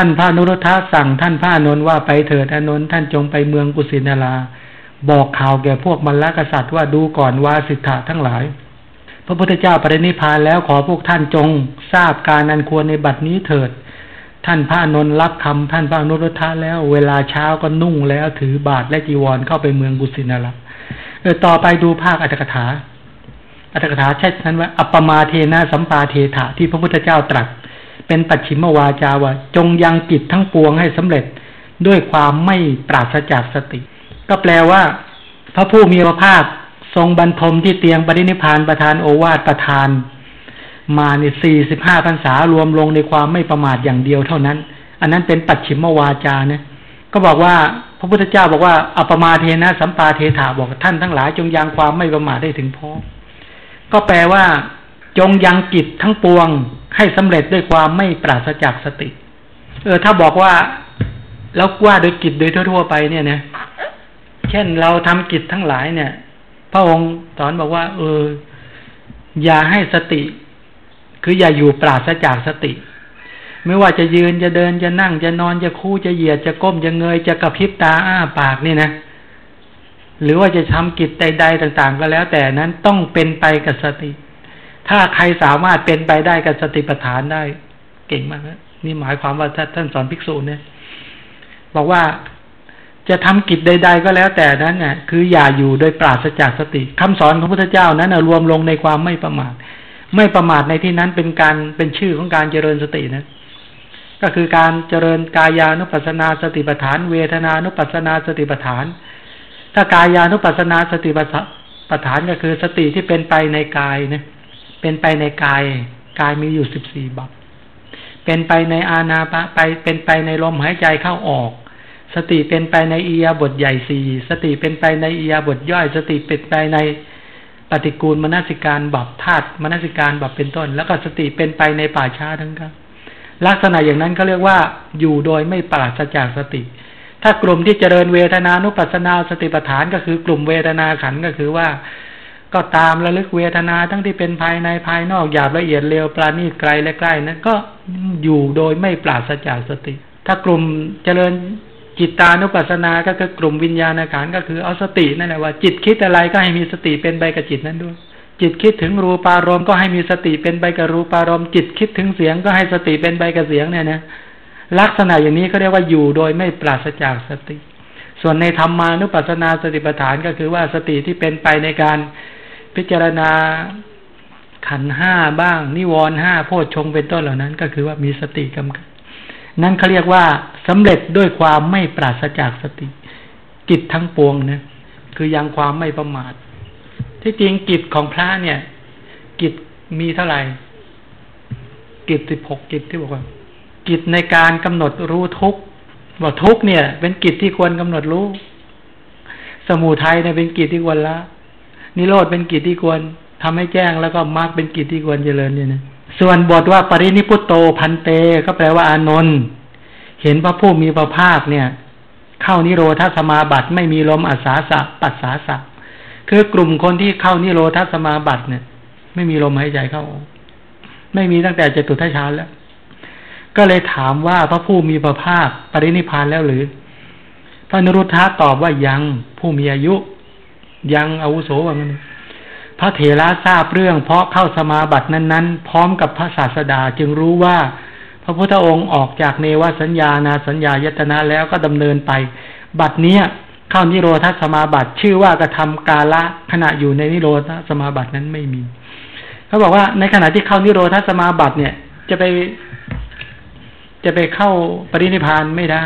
ท่านพระนุรุทธะสั่งท่านพระนนท์ว่าไปเถิดอนนท์ท่านจงไปเมืองกุสินารา บอกข่าวแก่พวกมรรคกษัตริย์ว่าดูก่อนว่าสิทธะทั้งหลาย พระพุทธเจ้าปรินิพานแล้วขอพวกท่านจงทราบการอันควรในบัดนี้เถิด ท่านพระนนท์รับคำท่านพระนุรุทธะแล้ว เวลาเช้าก็นุ่งแล้วถือบาทและจีวรเข้าไปเมืองกุสินาราเออต่อไปดูภาคอัตถกถาอัตถกถาใช่นั้นว่าอัปปมาเทนะสัมปาเทถะที่พระพุทธเจ้าตรัส เป็นปัจฉิมวาจาว่า จงยังกิจทั้งปวงให้สำเร็จด้วยความไม่ปราศจากสติ ก็แปลว่า พระผู้มีพระภาคทรงบรรทมที่เตียงปรินิพานประธานโอวาทประธาน มาในสี่สิบห้าพรรษารวมลงในความไม่ประมาทอย่างเดียวเท่านั้น อันนั้นเป็นปัจฉิมวาจานะก็บอกว่าพระพุทธเจ้าบอกว่าอัปมาเทนะสัมปาเทถาบอกท่านทั้งหลายจงยังความไม่ประมาทได้ถึงพร้อมก็แปลว่า จงยังกิจทั้งปวง ให้สำเร็จด้วยความไม่ปราศจากสติ เออ ถ้าบอกว่าแล้วว่าโดยกิจโดยทั่วๆไปเนี่ยนะเช่นเราทำกิจทั้งหลายเนี่ย พระองค์สอนบอกว่า เออ อย่าให้สติ คืออย่าอยู่ปราศจากสติ ไม่ว่าจะยืนจะเดินจะนั่งจะนอนจะคู่จะเหยียดจะก้มจะเงยจะกระพริบตาอ้าปากนี่นะหรือว่าจะทำกิจใดๆต่าง ๆ ก็แล้วแต่นั้นต้องเป็นไปกับสติ ถ้าใครสามารถเป็นไปได้กับสติปัฏฐานได้ เก่งมากนะนี่หมายความว่าท่านสอนภิกษุเนี่ยบอกว่าจะทำกิจใด ๆ ก็แล้วแต่นั้นเนี่ยคืออย่าอยู่โดยปราศจากสติคำสอนของพระพุทธเจ้านั้นรวมลงในความไม่ประมาท ไม่ประมาทในที่นั้นเป็นการเป็นชื่อของการเจริญสตินะก็คือการเจริญกายานุปัสนาสติปัฏฐาน เวทนานุปัสนาสติปัฏฐาน ถ้ากายานุปัสนาสติปัฏฐานก็คือสติที่เป็นไปในกายเนี่ย เป็นไปในกายกายมีอยู่สิบสี่บับเป็นไปในอาณาปะไปเป็นไปในลมหายใจเข้าออก สติเป็นไปในอียาบทใหญ่สี่สติเป็นไปในอียาบทย่อย สติเป็นไปในปฏิกูลมนสิการบับธาตุมนสิการบับเป็นต้น แล้วก็สติเป็นไปในป่าช้าทั้งนั้นลักษณะอย่างนั้นเขาเรียกว่าอยู่โดยไม่ปราศจากสติ ถ้ากลุ่มที่เจริญเวทนานุปัสนาสติปัฏฐานก็คือกลุ่มเวทนาขันก็คือว่า ก็ตามระลึกเวทนาทั้งที่เป็นภายในภายนอกหยาบละเอียดเร็วปราณีตไกลและใกล้นั้นก็อยู่โดยไม่ปราศจากสติ ถ้ากลุ่มเจริญจิตตานุปัสสนาก็คือกลุ่มวิญญาณขันก็คือเอาสตินั่นแหละว่าจิตคิดอะไรก็ให้มีสติเป็นใบกับจิตนั้นด้วย จิตคิดถึงรูปารมณ์ก็ให้มีสติเป็นใบกับรูปารมณ์จิตคิดถึงเสียงก็ให้สติเป็นใบกับเสียงเนี่ยนะลักษณะอย่างนี้เขาเรียกว่าอยู่โดยไม่ปราศจากสติ ส่วนในธรรมานุปัสสนาสติปัฏฐานก็คือว่าสติที่เป็นไปในการ พิจารณาขันห้าบ้าง นิวรห้าโพชฌงเป็นต้นเหล่านั้น ก็คือว่ามีสติกำกับนั่นเขาเรียกว่าสำเร็จด้วยความไม่ปราศจากสติ กิจทั้งปวงนะคือยังความไม่ประมาท ที่จริงกิจของพระเนี่ย กิจมีเท่าไหร่กิจสิบหกกิจที่บอกว่า กิจในการกำหนดรู้ทุกบอกทุกเนี่ย เป็นกิจที่ควรกำหนดรู้ สมุทัยเนี่ยเป็นกิจที่ควรละ นิโรธเป็นกิจที่ควรทำให้แจ้งแล้วก็มรรคเป็นกิจที่ควรเจริญเนี่ยนะส่วนบทว่าปรินิพุตโตพันเต ก็แปลว่าอานนท์เห็นพระผู้มีพระภาคเนี่ย เข้านิโรธาสมาบัติไม่มีลมอาสาสะปัสสาสะคือกลุ่มคนที่เข้านิโรธาสมาบัติเนี่ย ไม่มีลมหายใจเข้า ไม่มีตั้งแต่จตุทัชฌานแล้ว ก็เลยถามว่าพระผู้มีพระภาค ปรินิพานแล้วหรือ พระนรุทธะตอบว่ายังผู้มีอายุ ยังอาวุโสว่างั้นพระเถระทราบเรื่อง เพราะเข้าสมาบัตินั้น ๆ พร้อมกับพระศาสดาจึงรู้ว่า พระพุทธองค์ออกจากเนวสัญญานาสัญญายตนะแล้วก็ดำเนินไป บัดเนี้ยเข้านิโรธสมาบัติชื่อว่ากระทากาละขณะอยู่ในนิโรธสมาบัตินั้นไม่มีเขาบอกว่าในขณะที่เข้านิโรธสมาบัติเนี่ย จะไป จะไปเข้าปรินิพานไม่ได้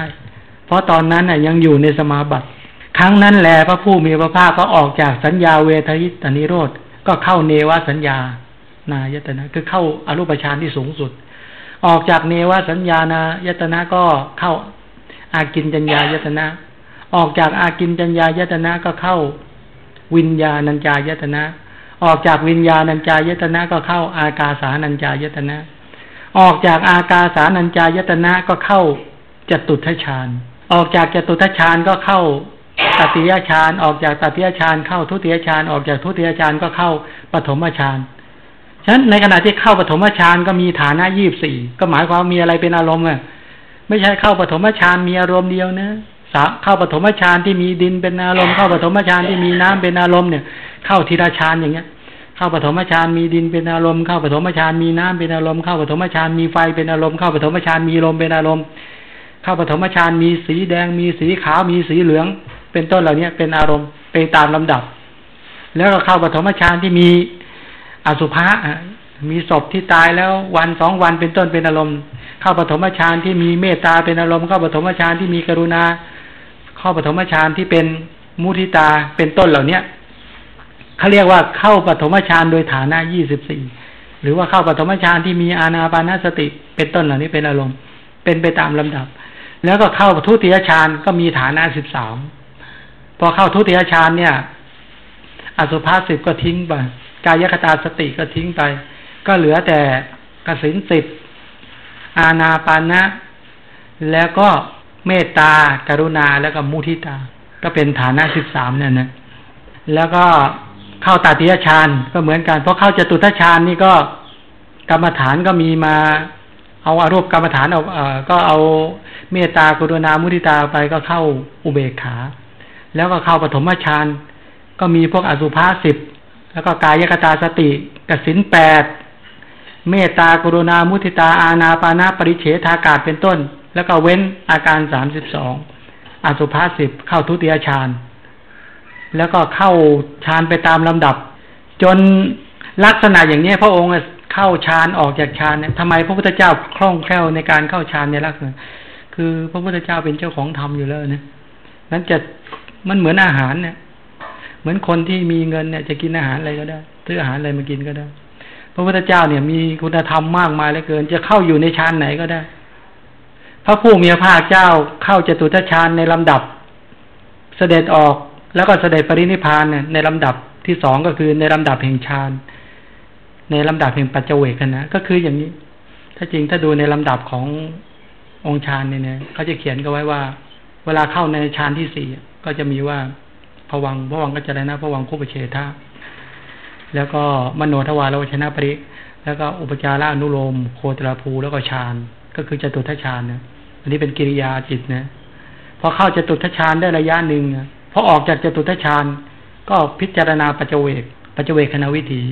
เพราะตอนนั้นน่ยยังอยู่ในสมาบัติ ครั้งนั้นแหละพระผู้มีพระภาคก็ออกจากสัญญาเวทยิตานิโรธก็เข้าเนวสัญญานายตนะคือเข้าอารูปฌานที่สูงสุด ออกจากเนวสัญญานายตนะก็เข้าอากินจัญญายตนะออกจากอากินจัญญายตนะก็เข้าวิญญาณัญจายตนะ ออกจากวิญญาณัญจายตนะก็เข้าอากาสานัญจายตนะ ออกจากอากาสานัญจายตนะก็เข้าจตุทัชฌานออกจากจตุทัชฌานก็เข้า ตติยฌานออกจากตติยฌานเข้าทุติยฌานออกจากทุติยฌานก็เข้าปฐมฌานฉะนั้นในขณะที่เข้าปฐมฌานก็มีฐานะยี่บสี่ก็หมายความมีอะไรเป็นอารมณ์อะไม่ใช่เข้าปฐมฌานมีอารมณ์เดียวนะสาเข้าปฐมฌานที่มีดินเป็นอารมณ์เข้าปฐมฌานที่มีน้ำเป็นอารมณ์เนี่ย เข้าทีละฌานอย่างเงี้ย เข้าปฐมฌานมีดินเป็นอารมณ์เข้าปฐมฌานมีน้ำเป็นอารมณ์เข้าปฐมฌานมีไฟเป็นอารมณ์เข้าปฐมฌานมีลมเป็นอารมณ์ เข้าปฐมฌานมีสีแดงมีสีขาวมีสีเหลือง เป็นต้นเหล่านี้เป็นอารมณ์เป็นตามลำดับ แล้วก็เข้าปฐมฌานที่มีอสุภะมีศพที่ตายแล้ววันสองวันเป็นต้นเป็นอารมณ์ เข้าปฐมฌานที่มีเมตตาเป็นอารมณ์เข้าปฐมฌานที่มีกรุณา เข้าปฐมฌานที่เป็นมุทิตาเป็นต้นเหล่าเนี้ยเขาเรียกว่าเข้าปฐมฌานโดยฐานะยี่สิบสี่หรือว่าเข้าปฐมฌานที่มีอานาปานสติ เป็นต้นเหล่านี้เป็นอารมณ์ เป็นไปตามลำดับ แล้วก็เข้าทุติยฌานก็มีฐานะสิบสาม พอเข้าทุติยฌานเนี่ย อสุภาสิบก็ทิ้งไปกายคตาสติก็ทิ้งไป ก็เหลือแต่กสินสิบอาณาปานะ แล้วก็เมตตากรุณาแล้วก็มุทิตา ก็เป็นฐานะสิบสามเนี่ยนะแล้วก็เข้าตาติยฌานก็เหมือนกันเพราะเข้าจตุทัชฌานนี่ก็กรรมฐานก็มีมา เอาอารูปกรรมฐานเอาเอ่อก็เอาเมตตากรุณามุทิตาไปก็เข้าอุเบกขา แล้วก็เข้าปฐมฌานก็มีพวกอสุภาสิบแล้วก็กายกตาสติกสินแปดเมตตากรุณามุทิตาอาณาปานาปริเฉทากาศเป็นต้น แล้วก็เว้นอาการสามสิบสองอสุภาสิบเข้าทุติยฌานแล้วก็เข้าฌานไปตามลำดับ จนลักษณะอย่างนี้พระองค์เข้าฌานออกจากฌานเนี่ยทำไมพระพุทธเจ้าคล่องแคล่วในการเข้าฌานในลักษณะ คือพระพุทธเจ้าเป็นเจ้าของธรรมอยู่แล้วนี่ยนั้นจะ มันเหมือนอาหารเนี่ย เหมือนคนที่มีเงินเนี่ย จะกินอาหารอะไรก็ได้ซื้ออาหารอะไรมากินก็ได้ พระพุทธเจ้าเนี่ยมีคุณธรรมมากมายเหลือเกิน จะเข้าอยู่ในฌานไหนก็ได้ พระผู้มีพระภาคเจ้าเข้าจตุตฌานในลำดับ เสด็จออกแล้วก็เสด็จปรินิพานเนี่ยในลำดับที่สองก็คือในลำดับแห่งฌานในลำดับแห่งปัจเจเวกนะก็คืออย่างนี้ ถ้าจริงถ้าดูในลำดับขององค์ฌานเนี่ยเขาจะเขียนก็ไว้ว่า เวลาเข้าในฌานที่สี่ ก็จะมีว่าผวังผวังก็จะได้นะผวังคู่ปเชธาแล้วก็มโนทวารวชนะปริ แล้วก็อุปจาระอนุโลม โคตรภูแล้วก็ฌานก็คือจตุทัชฌานนะอันนี้เป็นกิริยาจิตนะพอเข้าจตุทัชฌานได้ระยะหนึ่งพอออกจากจตุทัชฌานก็พิจารณาปัจเจเวกปัจเจเวกคณวิถี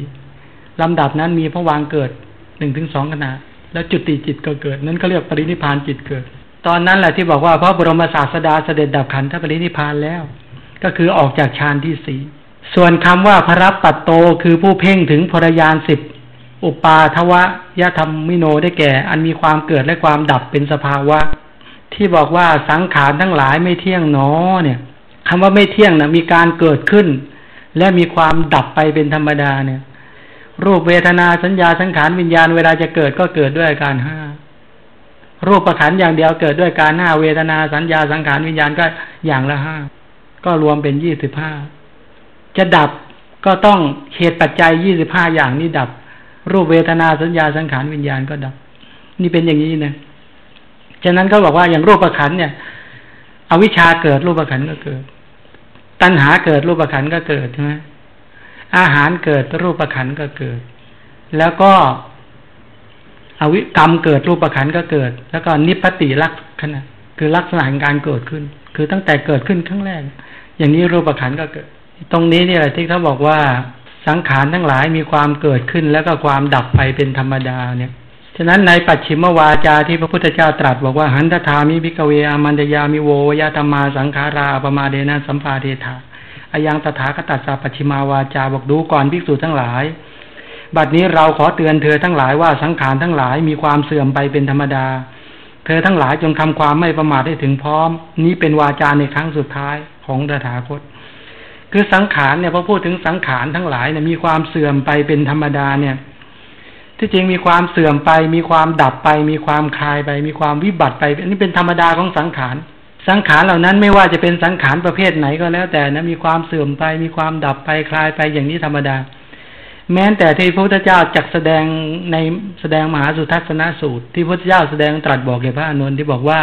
ลำดับนั้นมีพระวางเกิดหนึ่งถึงสองขณะ แล้วจุติจิตก็เกิด นั้นเขาเรียกปรินิพานจิตเกิด ตอนนั้นแหละที่บอกว่าพระบรมศาสดาเสด็จดับขันธปรินิพานแล้ว ก็คือออกจากฌานที่สี่ส่วนคำว่าพระรับปัตโตคือผู้เพ่งถึงพรยานสิบอุปาทวะยะธรรมมิโนได้แก่ อันมีความเกิดและความดับเป็นสภาวะ ที่บอกว่าสังขารทั้งหลายไม่เที่ยงหนอเนี่ยคำว่าไม่เที่ยงนะมีการเกิดขึ้น และมีความดับไปเป็นธรรมดาเนี่ย รูปเวทนาสัญญาสังขารวิญญาณเวลาจะเกิดก็เกิดด้วยอาการห้า รูปประขันอย่างเดียวเกิดด้วยการหน้าเวทนาสัญญาสังขารวิญญาณก็อย่างละห้าก็รวมเป็นยี่สิบห้าจะดับก็ต้องเหตุปัจจัยยี่สิบห้าอย่างนี้ดับ รูปเวทนาสัญญาสังขารวิญญาณก็ดับ นี่เป็นอย่างนี้นะฉะนั้นก็บอกว่าอย่างรูปประขันเนี่ย อวิชชาเกิดรูปประขันก็เกิด ตัณหาเกิดรูปประขันก็เกิดใช่ไหมอาหารเกิดรูปประขันก็เกิด แล้วก็ อวิกรรมเกิดรูปขันก็เกิด แล้วก็นิพพติลักษณะคือลักษณะของการเกิดขึ้น คือตั้งแต่เกิดขึ้นครั้งแรก อย่างนี้รูปขันก็เกิด ตรงนี้เนี่ยที่เขาบอกว่าสังขารทั้งหลายมีความเกิดขึ้นแล้วก็ความดับไปเป็นธรรมดาเนี่ยฉะนั้นในปัจฉิมวาจาที่พระพุทธเจ้าตรัสบอกว่าหันตถามิพิกเวอามันตยามิโวยาธรรมาสังขาราปมาเดนะสัมปาเดธาอายังตถาคตัสสะปัจฉิมาวาจาบอกดูก่อนภิกษุทั้งหลาย บัดนี้เราขอเตือนเธอทั้งหลายว่าสังขารทั้งหลายมีความเสื่อมไปเป็นธรรมดา เธอทั้งหลายจงทำความไม่ประมาทได้ถึงพร้อม นี้เป็นวาจาในครั้งสุดท้ายของตถาคต คือสังขารเนี่ยพอพูดถึงสังขารทั้งหลายเนี่ยมีความเสื่อมไปเป็นธรรมดาเนี่ย ที่จริงมีความเสื่อมไป มีความดับไป มีความคลายไป มีความวิบัติไปอันนี้เป็นธรรมดาของสังขารสังขารเหล่านั้นไม่ว่าจะเป็นสังขารประเภทไหนก็แล้วแต่นะมีความเสื่อมไป มีความดับไปคลายไปอย่างนี้ธรรมดา แม้แต่ที่พระพุทธเจ้าจักแสดงในแสดงมหาสุทัศนสูตร ที่พระพุทธเจ้าแสดงตรัสบอกแก่พระอนุนที่บอกว่า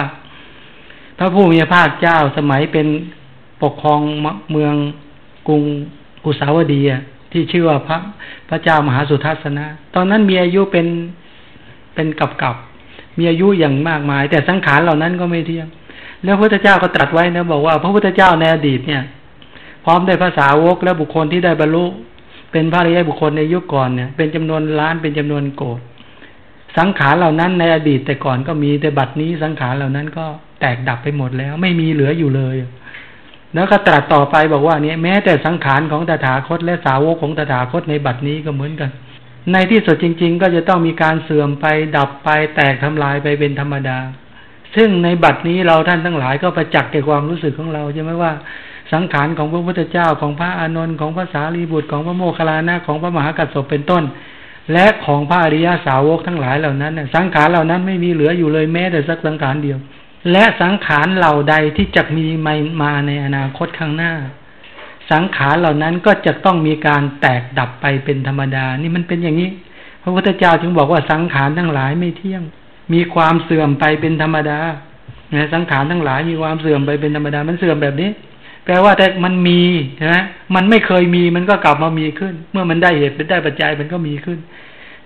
พระผู้มีพระภาคเจ้าสมัยเป็นปกครองเมืองกรุงกุสาวดีที่ชื่อว่าพระพระเจ้ามหาสุทัศนะ ตอนนั้นมีอายุเป็นเป็นกับกับมีอายุอย่างมากมาย แต่สังขารเหล่านั้นก็ไม่เที่ยงแล้วพระพุทธเจ้าก็ตรัสไว้นะบอกว่า พระพุทธเจ้าในอดีตเนี่ย พร้อมด้ภาษาวกและบุคคลที่ได้บรรลุ เป็นพระริยบุคคลในยุคก่อนเนี่ยเป็นจำนวนล้านเป็นจำนวนโกดสังขารเหล่านั้นในอดีตแต่ก่อนก็มีแต่บัดนี้สังขารเหล่านั้นก็แตกดับไปหมดแล้ว ไม่มีเหลืออยู่เลย แล้วก็ตรัสต่อไปบอกว่าเนี่ยแม้แต่สังขารของตถาคต และสาวกของตถาคตในบัดนี้ก็เหมือนกัน ในที่สุดจริง ๆ ก็จะต้องมีการเสื่อมไปดับไปแตกทำลายไปเป็นธรรมดา ซึ่งในบัดนี้เราท่านทั้งหลายก็ประจักษ์แก่ความรู้สึกของเราใช่ไหมว่า สังขารของพระพุทธเจ้าของพระอานนท์ของพระสารีบุตรของพระโมคคัลลานะของพระมหากัสสปเป็นต้น และของพระอริยาสาวกทั้งหลายเหล่านั้นสังขารเหล่านั้นไม่มีเหลืออยู่เลยแม้แต่สักสังขารเดียว และสังขารเหล่าใดที่จะมีมาในอนาคตข้างหน้า สังขารเหล่านั้นก็จะต้องมีการแตกดับไปเป็นธรรมดา นี่มันเป็นอย่างนี้ พระพุทธเจ้าจึงบอกว่าสังขารทั้งหลายไม่เที่ยง มีความเสื่อมไปเป็นธรรมดาสังขารทั้งหลายมีความเสื่อมไปเป็นธรรมดา มันเสื่อมแบบนี้ แปลว่าแต่มันมีใช่ไหมมันไม่เคยมีมันก็กลับมามีขึ้น เมื่อมันได้เหตุเป็นได้ปัจจัยมันก็มีขึ้น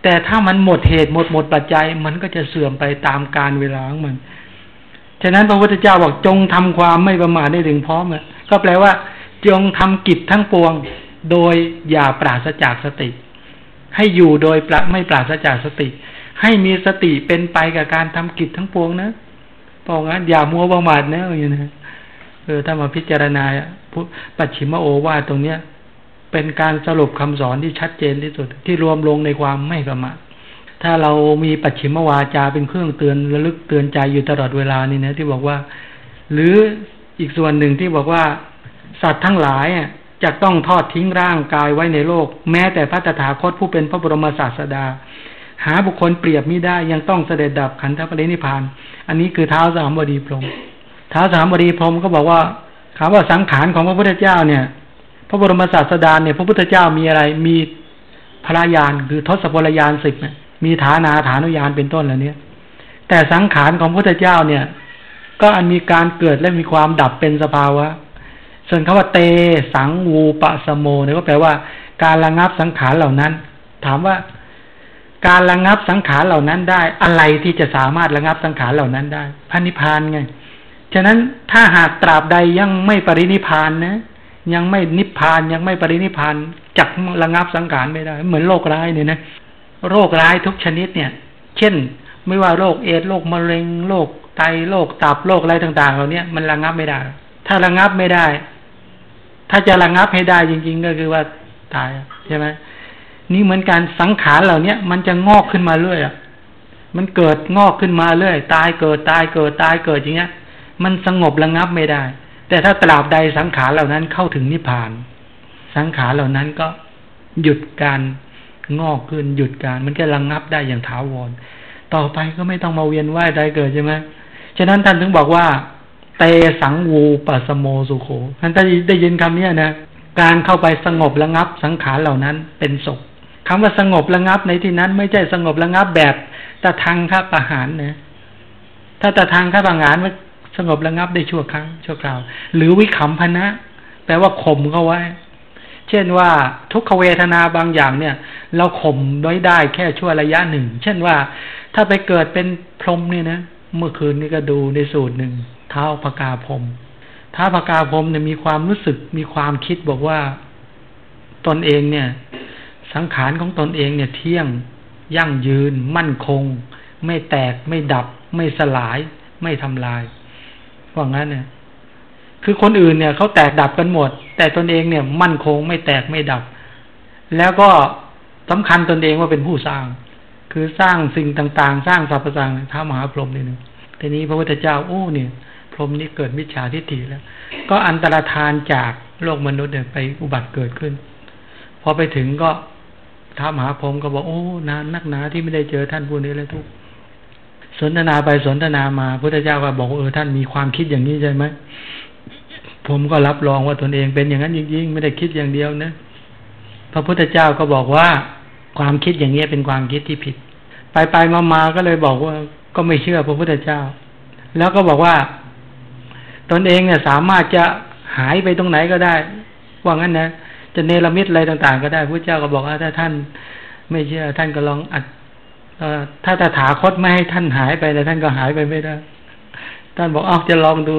แต่ถ้ามันหมดเหตุหมดหมดปัจจัย มันก็จะเสื่อมไปตามการเวลาของมัน ฉะนั้นพระพุทธเจ้าบอกจงทำความไม่ประมาทได้ถึงพร้อมอะก็แปลว่า จงทำกิจทั้งปวง โดยอย่าปราศจากสติ ให้อยู่โดยปไม่ปราศจากสติ ให้มีสติเป็นไปกับการทำกิจทั้งปวงนะเพราะงั้นอย่ามัวประมาทนะอย่างนี้ เออถ้ามาพิจารณาปัจฉิมโอวาตรงเนี้ย เป็นการสรุปคำสอนที่ชัดเจนที่สุด ที่รวมลงในความไม่ประมาทถ้าเรามีปัจฉิมวาจาเป็นเครื่องเตือนระลึกเตือนใจอยู่ตลอดเวลานี่นะที่บอกว่า หรืออีกส่วนหนึ่งที่บอกว่า สัตว์ทั้งหลายจะต้องทอดทิ้งร่างกายไว้ในโลก แม้แต่พระตถาคตผู้เป็นพระบรมศาสดา หาบุคคลเปรียบไมิได้ยังต้องเสด็จดับขันธปรินิพาน อันนี้คือเท้าสามบดีพรม ท้าสามบดีพรมก็บอกว่าคำว่าสังขารของพระพุทธเจ้าเนี่ย พระบรมศาสดาเนี่ย พระพุทธเจ้ามีอะไร มีพระยานคือทศพลยานสิบเนี่ยมีฐานาฐานุยานเป็นต้นเหล่านี้แต่สังขารของพระพุทธเจ้าเนี่ย ก็อันมีการเกิดและมีความดับเป็นสภาวะ ส่วนคำว่าเตสังวูปะสโมเนี่ยก็แปลว่า การระงับสังขารเหล่านั้น ถามว่า การระงับสังขารเหล่านั้นได้ อะไรที่จะสามารถระงับสังขารเหล่านั้นได้พระนิพพานไง ฉะนั้นถ้าหากตราบใดยังไม่ปรินิพานนะ ยังไม่นิพพานยังไม่ปรินิพานจักระงับสังขารไม่ได้ เหมือนโรคร้ายเนี่ยนะโรคร้ายทุกชนิดเนี่ย เช่น ไม่ว่าโรคเอดโรคมะเร็งโรคไตโรคตับโรคอะไรต่างๆเหล่านี้มันระงับไม่ได้ ถ้าระงับไม่ได้ ถ้าจะระงับให้ได้จริง ๆ ก็คือว่าตายใช่ไหมนี่เหมือนการสังขารเหล่าเนี้ยมันจะงอกขึ้นมาเรื่อยอะมันเกิดงอกขึ้นมาเรื่อย ตายเกิดตายเกิดตายเกิดอย่างเงี้ย มันสงบระงับไม่ได้ แต่ถ้าตราบใดสังขารเหล่านั้นเข้าถึงนิพพาน สังขารเหล่านั้นก็หยุดการงอกขึ้นหยุดการ มันจะระงับได้อย่างถาวร ต่อไปก็ไม่ต้องมาเวียนว่ายใดเกิดใช่ไหมฉะนั้นท่านถึงบอกว่า เตสังวูปัสโมสุโขท่านได้ยินคำนี้นะการเข้าไปสงบระงับสังขารเหล่านั้นเป็นศพคำว่าสงบระงับในที่นั้น ไม่ใช่สงบระงับแบบตะทางข้าประหารนะถ้าตะทางข้าประหารมัน สงบระงับได้ชั่วครั้งชั่วคราว หรือวิขำพนะ แปลว่าข่มเขาไว้ เช่นว่าทุกขเวทนาบางอย่างเนี่ย เราข่มไว้ได้แค่ชั่วระยะหนึ่ง เช่นว่า ถ้าไปเกิดเป็นพรหมเนี่ยนะเมื่อคืนนี้ก็ดูในสูตรหนึ่งเท้าพกาพรมเท้าพกาพรมเนี่ยมีความรู้สึกมีความคิดบอกว่าตนเองเนี่ย สังขารของตนเองเนี่ย เที่ยงยั่งยืน มั่นคง ไม่แตกไม่ดับ ไม่สลาย ไม่ทำลาย ว่างั้นเนี่ยคือคนอื่นเนี่ยเขาแตกดับกันหมด แต่ตนเองเนี่ย มั่นคงไม่แตกไม่ดับ แล้วก็สำคัญตนเองว่าเป็นผู้สร้าง คือสร้างสิ่งต่างๆ สร้างสรรพสังท้ามหาพรหมนี่นึงทีนี้พระพุทธเจ้าโอ้เนี่ย พรหมนี่เกิดมิจฉาทิฏฐิแล้ว ก็อันตรธานจากโลกมนุษย์เนี่ยไปอุบัติเกิดขึ้น พอไปถึงก็ท้ามหาพรหมก็บอกโอ้นานนักหนาที่ไม่ได้เจอท่านผู้นี้เลยทุก สนทนาไปสนทนามาพุทธเจ้าก็บอกเออท่านมีความคิดอย่างนี้ใช่ไหมผมก็รับรองว่าตนเองเป็นอย่างนั้นจริงๆไม่ได้คิดอย่างเดียวนะพระพุทธเจ้าก็บอกว่า ความคิดอย่างนี้เป็นความคิดที่ผิด ไปไปมามาก็เลยบอกว่า ก็ไม่เชื่อพระพุทธเจ้า แล้วก็บอกว่า ตนเองเนี่ยสามารถจะหายไปตรงไหนก็ได้ ว่างั้นนะจะเนรมิตอะไรต่าง ๆ ก็ได้พระเจ้าก็บอกว่าถ้าท่าน ไม่เชื่อท่านก็ลองอัด ถ้าตถาคตไม่ให้ท่านหายไปแต่ท่านก็หายไปไม่ได้ ท่านบอกเอาจะลองดู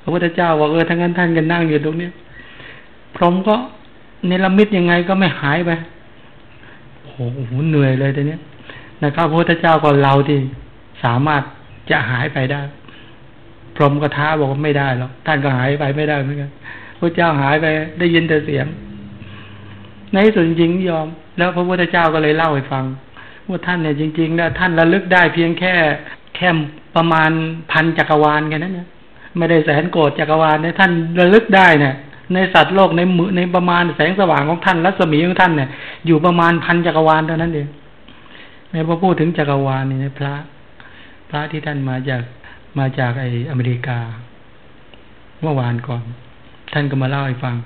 พระพุทธเจ้าบอกเออทั้งนั้นท่านก็นั่งอยู่ตรงนี้พรหมก็เนรมิตยังไงก็ไม่หายไปโอ้โหเหนื่อยเลยแต่เนี้ยนะครับพระพุทธเจ้าก็เราที่สามารถจะหายไปได้ พรหมก็ท้าบอกว่าไม่ได้หรอกท่านก็หายไปไม่ได้เหมือนกันพระเจ้าหายไปได้ยินแต่เสียง ในส่วนจริงยอม แล้วพระพุทธเจ้าก็เลยเล่าให้ฟัง ว่าท่านเนี่ยจริงๆแล้วท่านระลึกได้เพียงแค่แค่ประมาณพันจักรวาลแค่นั้นนี่ยไม่ได้แสนโกรธจักรวาลเนี่ยท่านระลึกได้เนี่ยในสัตว์โลกในมือในประมาณแสงสว่างของท่านรัศมีของท่านเนี่ยอยู่ประมาณพันจักรวาลเท่านั้นเองในพอพูดถึงจักรวาลนี่ในพระ พระที่ท่านมาจากมาจากไออเมริกา เมื่อวานก่อน ท่านก็มาเล่าให้ฟัง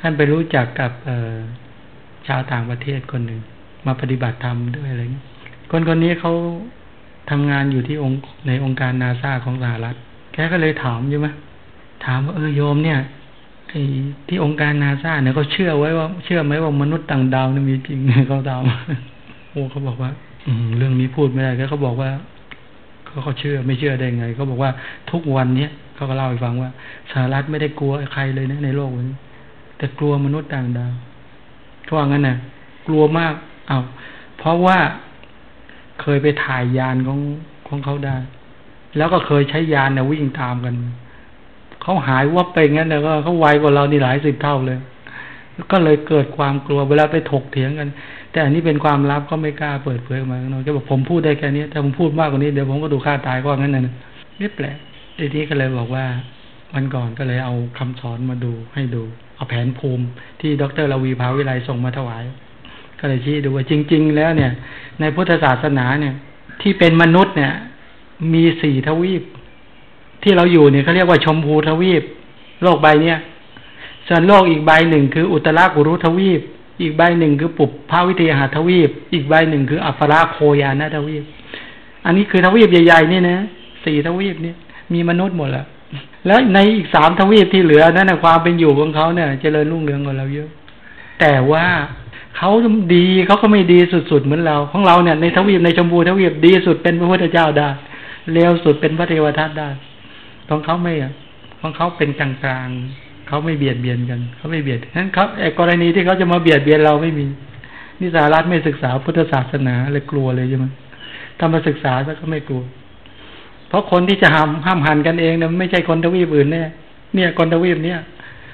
ท่านไปรู้จักกับเอชาวต่างประเทศคนหนึ่ง มาปฏิบัติธรรมด้วยอะไรเงี้ยคนคนนี้เขาทำงานอยู่ที่องค์ในองค์การนาซาของสหรัฐ แกก็เลยถามใช่ไหมถามว่าเออโยมเนี่ยที่องค์การนาซาเนี่ยเขาเชื่อไว้ว่า เชื่อไหมว่ามนุษย์ต่างดาวนี่มีจริงเขาถามโอ้เขาบอกว่า อืเรื่องนี้พูดไม่ได้เขาบอกว่าเขาเขาเชื่อไม่เชื่อได้ไงเขาบอกว่าทุกวันเนี้ยเขาก็เล่าให้ฟังว่าสหรัฐไม่ได้กลัวใครเลยนะในโลกนี้แต่กลัวมนุษย์ต่างดาวเขาว่างั้นน่ะกลัวมาก เอาเพราะว่าเคยไปถ่ายยานของของเขาได้ แล้วก็เคยใช้ยานเนี่ยวิ่งตามกันเขาหายวับไปงั้นเนี่ยก็เขาไวกว่าเรานี่หลายสิบเท่าเลย ก็เลยเกิดความกลัวเวลาไปถกเถียงกัน แต่อันนี้เป็นความลับก็ไม่กล้าเปิดเผยมาเนาะจะบอกผมพูดได้แค่นี้ถ้าผมพูดมากกว่านี้เดี๋ยวผมก็ดูค่าตายก็งั้นน่ะนี่แปลกทีนี้ก็เลยบอกว่าวันก่อนก็เลยเอาคำสอนมาดูให้ดู เอาแผนภูมิที่ดรลวีภาวิไลส่งมาถวาย ก็เลยชี้ดูว่าจริง ๆ แล้วเนี่ย ในพุทธศาสนาเนี่ย ที่เป็นมนุษย์เนี่ย มีสี่ทวีป ที่เราอยู่เนี่ยเขาเรียกว่าชมพูทวีป โลกใบเนี้ยส่วนโลกอีกใบหนึ่งคืออุตรากุรุทวีป อีกใบหนึ่งคือปุบภาวิเทหทวีป อีกใบหนึ่งคืออัฟราโคยานาทวีป อันนี้คือทวีปใหญ่ๆนี่นะสี่ทวีปเนี่ยมีมนุษย์หมดแล้วแล้วในอีกสามทวีปที่เหลือนั่นนะความเป็นอยู่ของเขาเนี่ยเจริญรุ่งเรืองกว่าเราเยอะ แต่ว่า เขาดีเขาก็ไม่ดีสุดๆเหมือนเรา ของเราเนี่ยในทวีปในชมพูทวีปดีสุดเป็นพระพุทธเจ้าได้เลวสุดเป็นพระเทวทัตได้ของเขาไม่อะของเขาเป็นกลางๆเขาไม่เบียดเบียนกันเขาไม่เบียดนั้นเขาไอ้กรณีที่เขาจะมาเบียดเบียนเราไม่มีนี่สารัฐไม่ศึกษาพุทธศาสนาเลยกลัวเลยใช่ไหมถ้ามาศึกษาซะก็ไม่กลัว เพราะคนที่จะห้ามห้ามหันกันเองเนี่ยไม่ใช่คนทวีปอื่นแน่เนี่ยคนทวีปเนี่ย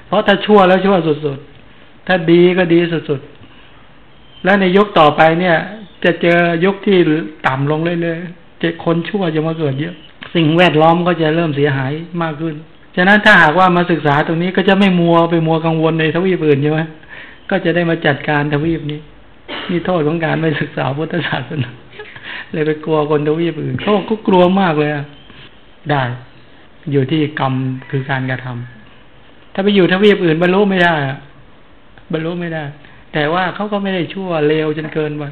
เพราะถ้าชั่วแล้วชั่วสุดๆ ถ้าดีก็ดีสุดๆ แล้วในยุคต่อไปเนี่ย จะเจอยุคที่ต่ำลงเรื่อยๆจะคนชั่วจะมาเกิดเยอะ สิ่งแวดล้อมก็จะเริ่มเสียหายมากขึ้น ฉะนั้นถ้าหากว่ามาศึกษาตรงนี้ก็จะไม่มัวไปมัวกังวลในทวีปอื่นใช่ไหมก็จะได้มาจัดการทวีปนี้นี่โทษของการไม่ศึกษาพุทธศาสนาเลยไปกลัวคนทวีปอื่นเขาก็กลัวมากเลยอะได้ อยู่ที่กรรมคือการกระทำถ้าไปอยู่ทวีปอื่นบรรลุไม่ได้บรรลุไม่ได้ แต่ว่าเขาก็ไม่ได้ชั่วเลวจนเกินไป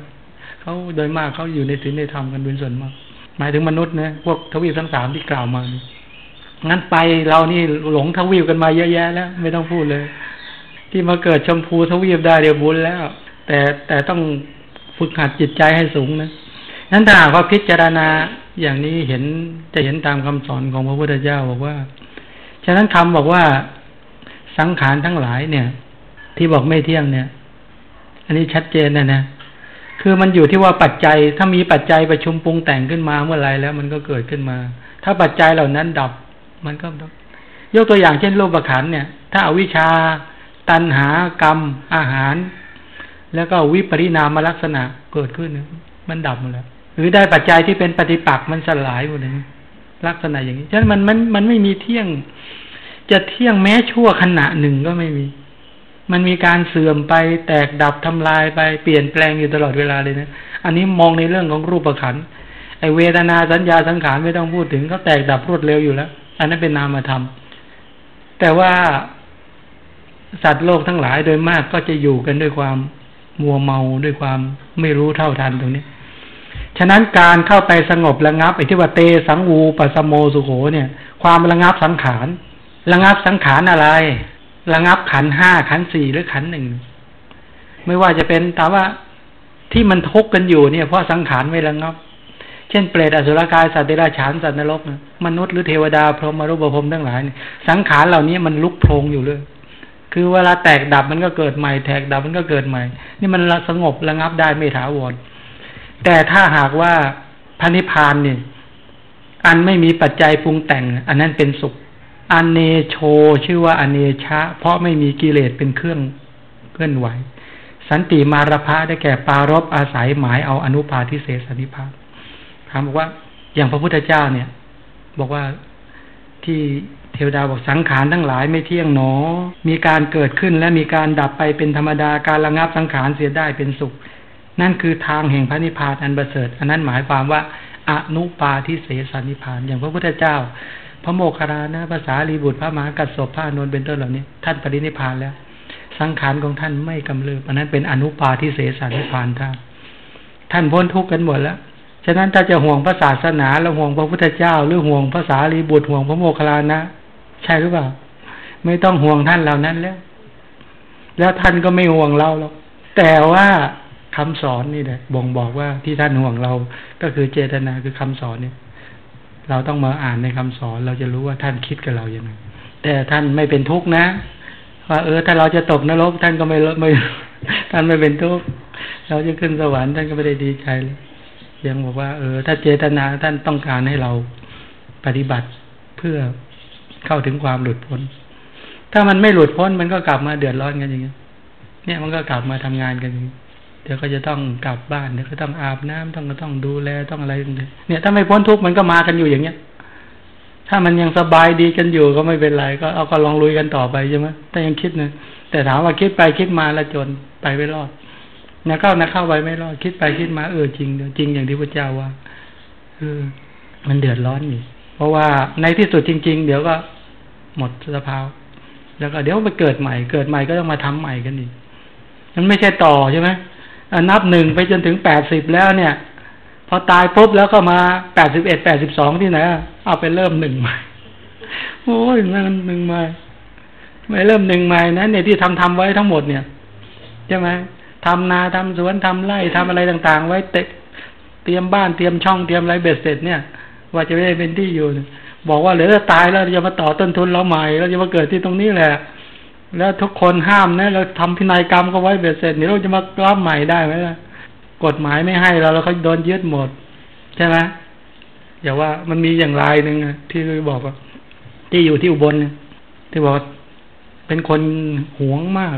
เขาโดยมากเขาอยู่ในศีลในธรรมกันเป็นส่วนมาก หมายถึงมนุษย์นะพวกทวีปทั้งสามที่กล่าวมางั้นไปเรานี่หลงทวีปกันมาเยอะแยะแล้ว ไม่ต้องพูดเลย ที่มาเกิดชมพูทวีปได้เดียวบุญแล้ว แต่แต่ต้องฝึกหัดจิตใจให้สูงนะนั้นถ้าหากว่าพิจารณาอย่างนี้เห็นจะเห็นตามคำสอนของพระพุทธเจ้าบอกว่า ฉะนั้นคำบอกว่าสังขารทั้งหลายเนี่ย ที่บอกไม่เที่ยงเนี่ย อันนี้ชัดเจนนะนะคือมันอยู่ที่ว่าปัจจัย ถ้ามีปัจจัยประชุมปรุงแต่งขึ้นมาเมื่อไรแล้ว มันก็เกิดขึ้นมา ถ้าปัจจัยเหล่านั้นดับ มันก็ดับยกตัวอย่างเช่นโลภขันเนี่ย ถ้าอาวิชาตัณหากรรม อาหาร แล้วก็วิปริณามลักษณะเกิดขึ้น มันดับหมดแล้ว หรือได้ปัจจัยที่เป็นปฏิปักษ์มันสลายหมดเลยลักษณะอย่างนี้ฉะนั้นมันมันมันไม่มีเที่ยง จะเที่ยงแม้ชั่วขณะหนึ่งก็ไม่มี มันมีการเสื่อมไปแตกดับทำลายไปเปลี่ยนแปลงอยู่ตลอดเวลาเลยนะ อันนี้มองในเรื่องของรูปขันไอเวทนาสัญญาสังขารไม่ต้องพูดถึงเขาแตกดับรวดเร็วอยู่แล้ว อันนั้นเป็นนามธรรม แต่ว่าสัตว์โลกทั้งหลายโดยมากก็จะอยู่กันด้วยความมัวเมาด้วยความไม่รู้เท่าทันตรงนี้ ฉะนั้นการเข้าไปสงบระงับไอ้ที่ว่าเตสังวูปัสโมสุโขเนี่ย ความระงับสังขารระงับสังขารอะไร ระงับขันห้าขันสี่หรือขันหนึ่งไม่ว่าจะเป็นแต่ว่าที่มันทุกข์กันอยู่เนี่ย เพราะสังขารไม่ระงับ เช่นเปรตอสุรกายสัตว์เดรัจฉานสัตว์นรกมนุษย์หรือเทวดาพรหมรูปภพทั้งหลายสังขารเหล่านี้มันลุกโพลงอยู่เลยคือเวลาแตกดับมันก็เกิดใหม่แตกดับมันก็เกิดใหม่ นี่มันสงบระงับได้ไม่ถาวรแต่ถ้าหากว่าพระนิพพานเนี่ยอันไม่มีปัจจัยปรุงแต่ง อันนั้นเป็นสุข อันเนโชชื่อว่าอเนชะ เพราะไม่มีกิเลสเป็นเครื่องเคลื่อนไหว สันติมารพะได้แก่ปารบอาศัยหมายเอาอนุปาทิเสสนิพาถามบอกว่าอย่างพระพุทธเจ้าเนี่ย บอกว่าที่เทวดาบอกสังขารทั้งหลายไม่เที่ยงหนอ มีการเกิดขึ้นและมีการดับไปเป็นธรรมดาการระงับสังขารเสียได้เป็นสุข นั่นคือทางแห่งพระนิพพานอันประเสริฐ อันนั้นหมายความว่าอนุปาทิเสสนิพาน อย่างพระพุทธเจ้า พระโมคคัลลานะภาษาลีบุตรพระมหากัสสปพระนนเป็นต้นเหล่านี้ ท่านปรินิพานแล้ว สังขารของท่านไม่กำเริบอันนั้นเป็นอนุปาทิเสสนิพานท่านท่านพ้นทุกข์กันหมดแล้วฉะนั้นถ้าจะห่วงพระศาสนาแล้วห่วงพระพุทธเจ้า หรือห่วงภาษาลีบุตรห่วงพระโมคคัลลานะ ใช่หรือเปล่า ไม่ต้องห่วงท่านเหล่านั้นแล้ว แล้วท่านก็ไม่ห่วงเราหรอกแต่ว่าคำสอนนี่แหละบ่งบอกว่าที่ท่านห่วงเราก็คือเจตนาคือคำสอนเนี่ย เราต้องมาอ่านในคำสอนเราจะรู้ว่าท่านคิดกับเราอย่างไรแต่ท่านไม่เป็นทุกข์นะ ว่าเออ ถ้าเราจะตกนรกท่านก็ไม่ไม่ท่านไม่เป็นทุกข์เราจะขึ้นสวรรค์ท่านก็ไม่ได้ดีใจเลยยังบอกว่า เออ ถ้าเจตนาท่านต้องการให้เราปฏิบัติเพื่อเข้าถึงความหลุดพ้น ถ้ามันไม่หลุดพ้นมันก็กลับมาเดือดร้อนกันอย่างเงี้ยเนี่ยมันก็กลับมาทำงานกันอย่างเงี้ย เดี๋ยวก็จะต้องกลับบ้านเดี๋ยวก็ต้องอาบน้ำต้องก็ต้องดูแลต้องอะไรเนี่ยถ้าไม่พ้นทุกข์มันก็มากันอยู่อย่างเงี้ย ถ้ามันยังสบายดีกันอยู่ก็ไม่เป็นไรก็เอาก็ลองลุยกันต่อไปใช่ไหมถ้ายังคิดนะแต่ถามว่าคิดไปคิดมาแล้วจนไปไม่รอดนะเข้านะเข้าไปไม่รอดคิดไปคิดมาเออจริงเดี๋ยวจริงอย่างที่พระเจ้าว่าเออมันเดือดร้อนอยู่เพราะว่าในที่สุดจริง ๆ เดี๋ยวก็หมดสภาพแล้วก็เดี๋ยวไปเกิดใหม่ เกิดใหม่ก็ต้องมาทำใหม่กันอีกมันไม่ใช่ต่อใช่ไหม นับหนึ่งไปจนถึงแปดสิบแล้วเนี่ย พอตายปุ๊บแล้วก็มาแปดสิบเอ็ดแปดสิบสองที่ไหนเอาไปเริ่มหนึ่งใหม่โอ้ยนั่นหนึ่งใหม่ไม่เริ่มหนึ่งใหม่นะเนี่ยที่ทำทำไว้ทั้งหมดเนี่ยใช่ไหมทำนาทำสวนทำไร่ทำอะไรต่างๆ ไว้เตะเตรียมบ้านเตรียมช่องเตรียมอะไรเบ็ดเสร็จเนี่ย ว่าจะไม่ได้เป็นที่อยู่ บอกว่าเหลือตายแล้วจะมาต่อต้นทุนเราใหม่เราจะมาเกิดที่ตรงนี้แหละ แล้วทุกคนห้ามนะเราทำพินัยกรรมก็ไว้เบ็ดเสร็จเดี๋ยวเราจะมารับใหม่ได้ไหมล่ะกฎหมายไม่ให้เราแล้วเขาโดนยึดหมด ใช่ไหมอย่าว่ามันมีอย่างไรหนึ่งที่บอกว่าที่อยู่ที่อุบลที่บอกเป็นคนหวงมาก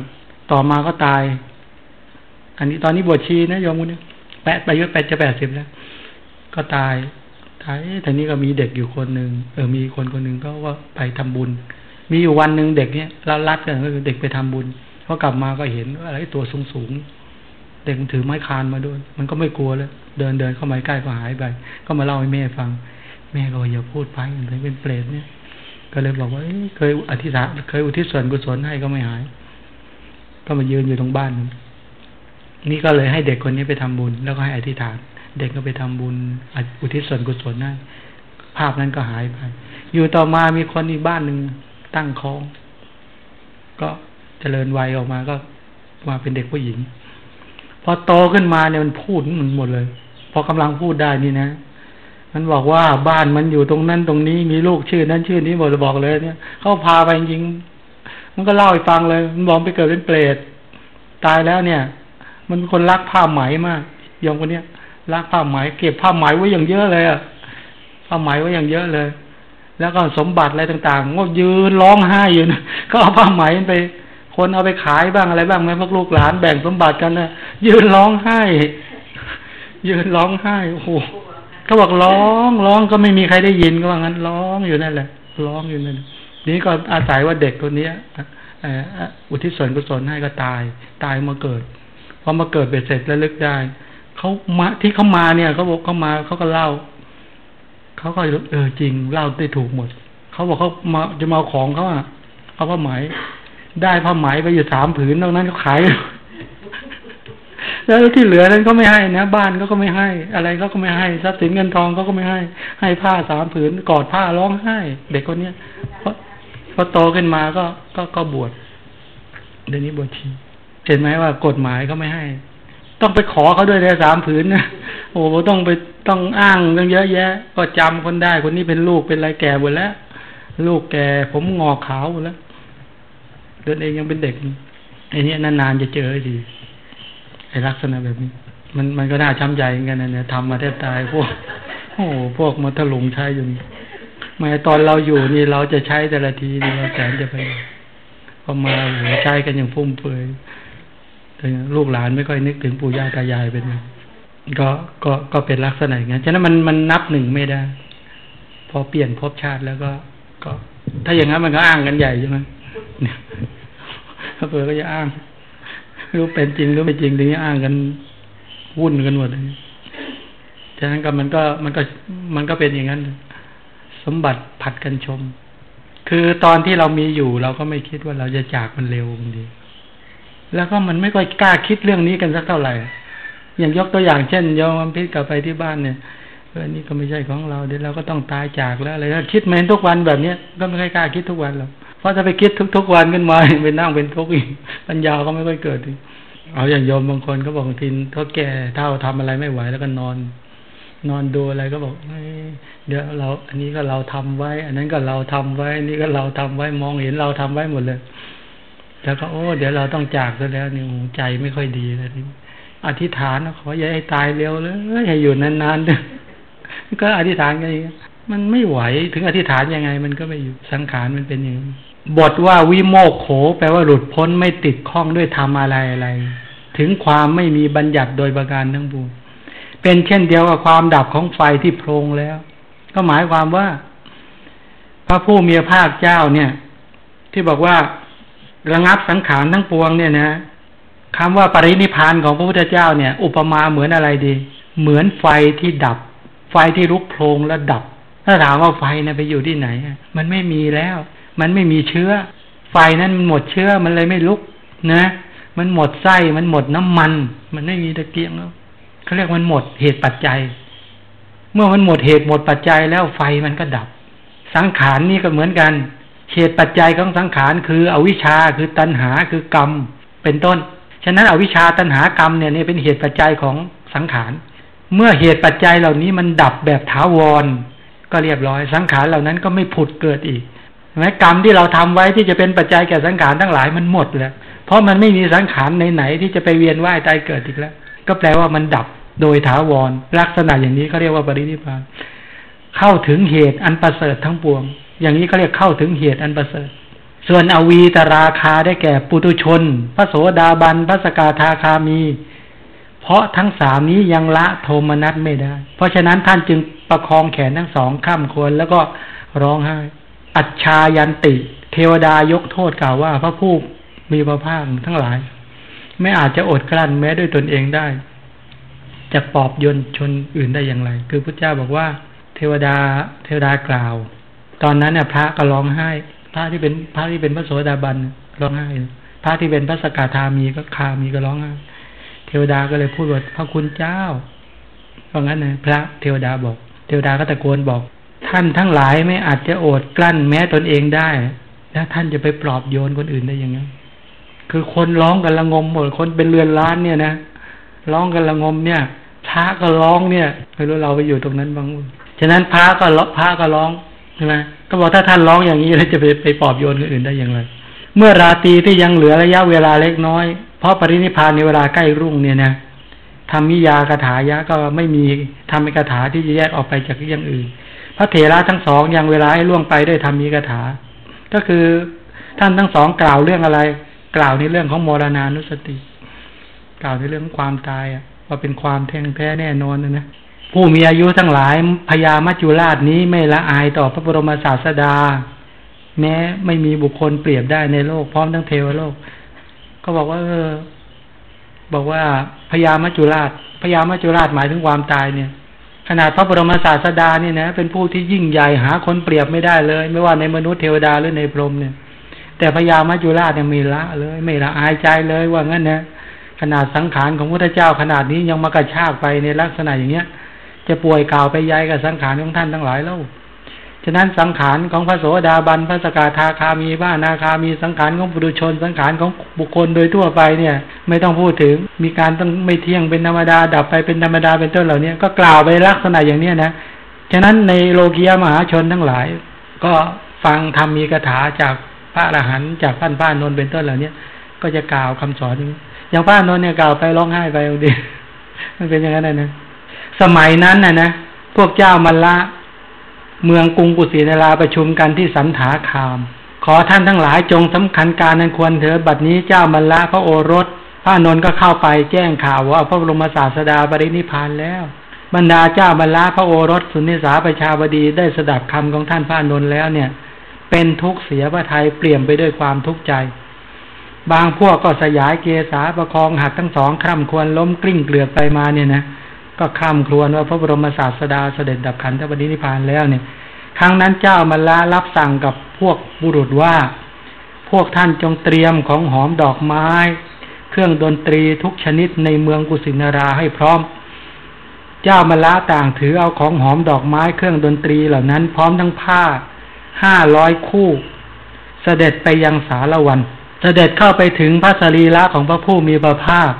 ต่อมาก็ตาย อันนี้ตอนนี้บวชชีนะยอมคุณเนี่ยแปดไปยุแปดจะแปดสิบแล้ว ก็ตายตายแต่นี้ก็มีเด็กอยู่คนหนึ่งเออมีคนคนหนึ่งก็ว่าไปทำบุญ มีอยู่วันหนึ่งเด็กเนี้ยเราลัดกันก็คือเด็กไปทำบุญพอกลับมาก็เห็นอะไรตัวสูงสูงเด็กถือไม้คานมาด้วย มันก็ไม่กลัวแล้วเดินเดินเข้ามาใกล้ก็หายไป ก็มาเล่าให้แม่ฟัง แม่ก็อย่าพูดไปเลยเป็นเปรตเนี่ย ก็เลยบอกว่าเคยอธิษฐานเคยอุทิศส่วนกุศลให้ก็ไม่หาย ก็มายืนอยู่ตรงบ้านนี่ก็เลยให้เด็กคนนี้ไปทำบุญ แล้วก็ให้อธิษฐาน เด็กก็ไปทำบุญอุทิศส่วนกุศลให้ภาพนั้นก็หายไป อยู่ต่อมามีคนอีกบ้านหนึ่ง ตั้งท้อง ก็เจริญวัยออกมาก็มาเป็นเด็กผู้หญิง พอโตขึ้นมาเนี่ยมันพูดมันหมดเลย พอกำลังพูดได้นี่นะ มันบอกว่าบ้านมันอยู่ตรงนั้นตรงนี้มีลูกชื่อนั้นชื่อนี้หมดบอกเลย เนี่ยเขาพาไปจริง มันก็เล่าให้ฟังเลย มันบอกไปเกิดเป็นเปรตตายแล้วเนี่ย มันคนรักผ้าไหมมากยองคนเนี้ยรักผ้าไหมเก็บผ้าไหมไว้อย่างเยอะเลยอะผ้าไหมไว้อย่างเยอะเลย แล้วก็สมบัติอะไรต่างๆก็ยืนร้องไห้อยู่นะก็เอาผ้าไหมไป คนเอาไปขายบ้างอะไรบ้างไหมพวกลูกหลานแบ่งสมบัติกันนะยืนร้องไห้ ยืนร้องไห้โอ้โหเขาบอกร้องร้องก็ไม่มีใครได้ยินก็ว่างั้นร้องอยู่นั่นแหละ ร้องอยู่นั่นนี้ก็อาศัยว่าเด็กคนนี้อุทิศส่วนกุศลให้ก็ตาย ตายมาเกิดพอมาเกิดเบ็ดเสร็จแล้วลึกได้เขามาที่เขามาเนี่ยเขาบอกเขามาเขาก็เล่า เขาก็เออจริงเล่าได้ถูกหมด เขาบอกเขามาจะมาของเขาอะเอาผ้าไหม ได้ผ้าไหมไปอยู่สามผืนตรงนั้นเขาขายแล้วที่เหลือนั้นก็ไม่ให้นะบ้านก็ก็ไม่ให้ อะไรก็ก็ไม่ให้ทรัพย์สินเงินทองเขาก็ไม่ให้ ให้ผ้าสามผืนกอดผ้าร้องไห้ เด็กคนเนี้ยพอพอโตขึ้นมาก็ก็ก็บวชเดี๋ยวนี้บวชชีเห็นไหมว่ากฎหมายเขาไม่ให้ ต้องไปขอเขาด้วยเลยสามผืนนะโอ้ต้องไปต้องอ้างต้องเยอะแยะ ก็จำคนได้คนนี้เป็นลูกเป็นอะไรแก่หมดแล้ว ลูกแก่ผมงอขาวหมดแล้วเดินเองยังเป็นเด็กไอ้นี่นานๆจะเจอทีไอ้ลักษณะแบบนี้ มันมันก็น่าช้ำใจเหมือนกันนะเนี่ยทำมาแทบตายพวกโอ้พวกมาถลุงใช้อยู่นี่มาตอนเราอยู่นี่เราจะใช้แต่ละทีนี่เราแสนจะไปพอมาหัวใช้กันอย่างฟุ่มเฟือย ลูกหลานไม่ค่อยนึกถึงปู่ย่าตายายเป็นก็ก็ก็เป็นลักษณะอย่างนั้นฉะนั้นมันมันนับหนึ่งไม่ได้ พอเปลี่ยนภพชาติแล้วก็ ก็ ถ้าอย่างนั้นมันก็อ้างกันใหญ่ใช่ไหมเนี่ยเผื่อก็จะอ้างรู้เป็นจริงหรือไม่จริงทีนี้อ้างกันวุ่นกันหมดเลยฉะนั้นก็มันก็มันก็มันก็เป็นอย่างนั้น สมบัติผัดกันชม คือตอนที่เรามีอยู่ เราก็ไม่คิดว่าเราจะจากมันเร็วบางที แล้วก็มันไม่ค่อยกล้าคิดเรื่องนี้กันสักเท่าไหร่ อย่างยกตัวอย่างเช่นยอมพิษกลับไปที่บ้านเนี่ยเออนี่ก็ไม่ใช่ของเราเดี๋ยวเราก็ต้องตายจากแล้วอะไรถ้าคิดมาทุกวันแบบเนี้ยก็ไม่ค่อยกล้าคิดทุกวันหรอกเพราะถ้าไปคิดทุกๆวันขึ้นมาเป็นนั่งเป็นทุกข์อีกปัญญาก็ไม่ค่อยเกิดอีกเอาอย่างโยมบางคนก็บอกบางทีเขาแก่เท่าทำอะไรไม่ไหวแล้วก็นอน นอนดูอะไรก็บอกเดี๋ยวเรา อันนี้ก็เราทำไว้ อันนั้นก็เราทำไว้ อันนี้ก็เราทำไว้มองเห็นเราทำไว้หมดเลย แล้วก็โอ้เดี๋ยวเราต้องจากซะแล้วนี่ใจไม่ค่อยดีเลยทีอธิษฐานขออย่าให้ตายเร็วเลยให้อยู่นานๆเด้อก็อธิษฐานกันอย่างนี้มันไม่ไหวถึงอธิษฐานยังไง มันก็ไม่อยู่สังขารมันเป็นอย่างนี้บทว่าวิโมกโข แปลว่าหลุดพ้นไม่ติดข้องด้วยทำอะไรอะไร ถึงความไม่มีบัญญัติโดยประการทั้งปวงเป็นเช่นเดียวกับความดับของไฟที่โพรงแล้ว ก็หมายความว่า พระผู้มีพระภาคเจ้าเนี่ย ที่บอกว่า ระงับสังขารทั้งปวงเนี่ยนะคำว่าปรินิพานของพระพุทธเจ้าเนี่ย อุปมาเหมือนอะไรดี เหมือนไฟที่ดับ ไฟที่ลุกโพลงแล้วดับ ถ้าถามว่าไฟนะไปอยู่ที่ไหนมันไม่มีแล้ว มันไม่มีเชื้อ ไฟนั้นมันหมดเชื้อมันเลยไม่ลุกนะ มันหมดไส้มันหมดน้ำมัน มันไม่มีตะเกียงแล้วเขาเรียกมันหมดเหตุปัจจัย เมื่อมันหมดเหตุหมดปัจจัยแล้วไฟมันก็ดับ สังขารนี่ก็เหมือนกัน เหตุปัจจัยของสังขารคืออวิชชาคือตัณหาคือกรรมเป็นต้น ฉะนั้นอวิชชาตัณหากรรมเนี่ยเป็นเหตุปัจจัยของสังขาร เมื่อเหตุปัจจัยเหล่านี้มันดับแบบถาวร ก็เรียบร้อย สังขารเหล่านั้นก็ไม่ผุดเกิดอีกแม้กรรมที่เราทำไว้ที่จะเป็นปัจจัยแก่สังขารทั้งหลายมันหมดแล้วเพราะมันไม่มีสังขารไหนๆที่จะไปเวียนว่ายตายเกิดอีกแล้ว ก็แปลว่ามันดับโดยถาวร ลักษณะอย่างนี้เขาเรียกว่าปรินิพพานเข้าถึงเหตุอันประเสริฐทั้งปวง อย่างนี้เขาเรียกเข้าถึงเหตุอันประเสริฐ ส่วนอวีตราคาได้แก่ปุตุชน พระโสดาบัน พระสกาทาคามี เพราะทั้งสามนี้ยังละโทมนัสไม่ได้ เพราะฉะนั้นท่านจึงประคองแขนทั้งสองข้ามควรแล้วก็ร้องไห้ อัจฉายันติ เทวดายกโทษกล่าวว่า พระผู้มีพระภาคทั้งหลาย ไม่อาจจะอดกลั้นแม้ด้วยตนเองได้จะปอบยนชนอื่นได้อย่างไร คือพระเจ้าบอกว่า เทวดาเทวดากล่าว ตอนนั้นเนี่ยพระก็ร้องไห้ พระที่เป็นพระที่เป็นพระโสดาบันร้องไห้ พระที่เป็นพระสกทามีก็คามีก็ร้องไห้เทวดาก็เลยพูดว่าพระคุณเจ้าเพราะงั้นนะพระเทวดาบอก เทวดาก็ตะโกนบอก ท่านทั้งหลายไม่อาจจะโอดกลั้นแม้ตนเองได้ แล้วท่านจะไปปลอบโยนคนอื่นได้ยังไงคือคนร้องกันละงมหมดคนเป็นเรือนล้านเนี่ยนะร้องกันละงมเนี่ยพระก็ร้องเนี่ยไม่รู้เราไปอยู่ตรงนั้นบ้างฉะนั้นพระก็พระก็ร้อง ช่ไหมก็บอกถ้าท่านร้องอย่างนี้แล้วจะไปไปปอบโยนคนอื่นได้อย่างไร เมื่อราตรีที่ยังเหลือระยะเวลาเล็กน้อย เพราะปรินิพานในเวลาใกล้รุ่งเนี่ยนะทำมิยากถายะก็ไม่มีทำเป็นคาถาที่จะแยกออกไปจากอย่างอื่น พระเถระทั้งสองยังเวลาให้ล่วงไปได้ทำมีคาถา ก็คือท่านทั้งสองกล่าวเรื่องอะไร กล่าวในเรื่องของมรณานุสติ กล่าวในเรื่องความตายอะว่าเป็นความแท้งแท้แน่นอนนะนะ ผู้มีอายุทั้งหลายพญามัจจุราชนี้ไม่ละอายต่อพระบรมศาสดา แม้ไม่มีบุคคลเปรียบได้ในโลกพร้อมทั้งเทวโลก ก็บอกว่า เออ บอกว่าพญามัจจุราชพญามัจจุราชหมายถึงความตายเนี่ย ขนาดพระบรมศาสดาเนี่ยนะเป็นผู้ที่ยิ่งใหญ่หาคนเปรียบไม่ได้เลย ไม่ว่าในมนุษย์เทวดาหรือในพรหมเนี่ย แต่พญามัจจุราชเนี่ยมีละเลย ไม่ละอายใจเลยว่างั้นนะขนาดสังขารของพระเจ้าขนาดนี้ยังมากระชากไปในลักษณะอย่างเงี้ย จะป่วยกล่าวไปยายกับสังขารของท่านทั้งหลายแล้วฉะนั้นสังขารของพระโสดาบันพระสกทาคามีบ้านาคามีสังขารของบุรุชน สังขารของบุคคลโดยทั่วไปเนี่ย ไม่ต้องพูดถึงมีการต้องไม่เที่ยงเป็นธรรมดา ดับไปเป็นธรรมดาเป็นต้นเหล่านี้ก็กล่าวไปลักษณะอย่างเนี้นะฉะนั้นในโลกียมหาชนทั้งหลาย ก็ฟังธรรมมีคาถาจากพระอรหันต์จากท่านพระนนท์เป็นต้นเหล่านี้ก็จะกล่าวคำสอนอย่างพระนนท์เนี่ยกล่าวไปร้องไห้ไปเอาดีมันเป็นอย่างนั้นนะ สมัยนั้นนะนะ พวกเจ้ามัลละ เมืองกรุงกุสินาราประชุมกันที่สันถาคาม ขอท่านทั้งหลายจงสำคัญการนั้นควรเถิดบัดนี้เจ้ามัลละพระโอรส พระนนท์ก็เข้าไปแจ้งข่าวว่าพระบรมศาสดาบรินิพานแล้ว บรรดาเจ้ามัลละพระโอรสสุนิสาประชาบดีได้สดับคำของท่านพระนนท์แล้วเนี่ย เป็นทุกข์เสียพระทัยเปลี่ยนไปด้วยความทุกข์ใจบางพวกก็สยายเกษาประคองหักทั้งสองคร่ำควรล้มกลิ้งเกลือกไปมาเนี่ยนะ ก็ข้ามครวนว่าพระบรมศาสดาเสด็จดับขันธปรินิพานแล้วเนี่ย ครั้งนั้นเจ้ามาละรับสั่งกับพวกบุรุษว่า พวกท่านจงเตรียมของหอมดอกไม้ เครื่องดนตรีทุกชนิดในเมืองกุสินาราให้พร้อม เจ้ามาละต่างถือเอาของหอมดอกไม้เครื่องดนตรีเหล่านั้นพร้อมทั้งผ้าห้าร้อยคู่ เสด็จไปยังสารวัน เสด็จเข้าไปถึงพระสรีระของพระผู้มีพระภาค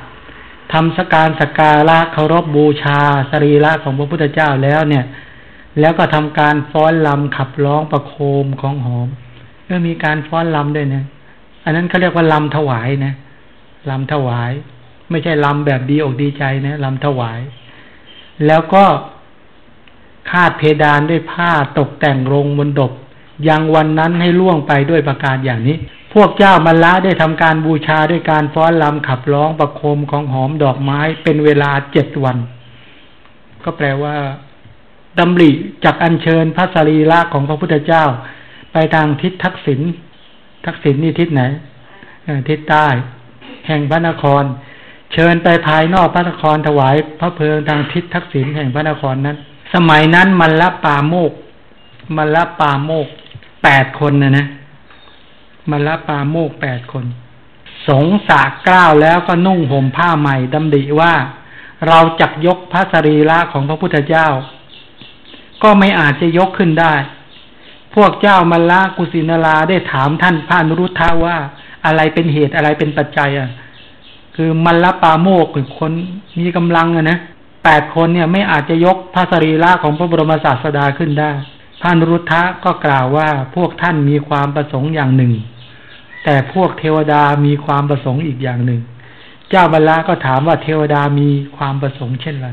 ทำสการสการะเคารพบบูชา สรีระของพระพุทธเจ้าแล้วเนี่ย แล้วก็ทำการฟ้อนลำขับร้องประโคมของหอมก็มีการฟ้อนลำด้วยนะอันนั้นเขาเรียกว่าลำถวายนะลำถวาย ไม่ใช่ลำแบบดีอกดีใจนะลำถวาย แล้วก็คาดเพดานด้วยผ้าตกแต่งรงบนดบยังวันนั้นให้ล่วงไปด้วยประการอย่างนี้ พวกเจ้ามัลละได้ทำการบูชาด้วยการฟ้อนลำขับร้องประโคมของหอมดอกไม้เป็นเวลาเจ็ดวัน ก็แปลว่าดำริจากอัญเชิญพระสรีระของพระพุทธเจ้า ไปทางทิศทักษิณทักษิณนี่ทิศไหนทิศใต้ แห่งพระนคร เชิญไปภายนอกพระนครถวาย พระเพลิงทางทิศทักษิณแห่งพระนครนั้น สมัยนั้นมันละปาโมกมันละปาโมกแปดคนนะนะ มละปาโมกแปดคน สงสากก้าวแล้วก็นุ่งห่มผ้าใหม่ดำดิว่า เราจักยกพระสรีระของพระพุทธเจ้า ก็ไม่อาจจะยกขึ้นได้ พวกเจ้ามัลละกุสินาราได้ถามท่านพระนุรุทธาว่า อะไรเป็นเหตุอะไรเป็นปัจจัยอะ คือมัลละปาโมกคือคนมีกำลังอะนะแปดคนเนี่ยไม่อาจจะยกพระสรีระของพระบรมศาสดาขึ้นได้ พระนุรุทธะก็กล่าวว่าพวกท่านมีความประสงค์อย่างหนึ่ง แต่พวกเทวดามีความประสงค์อีกอย่างหนึ่ง เจ้าบรรละก็ถามว่าเทวดามีความประสงค์เช่นไร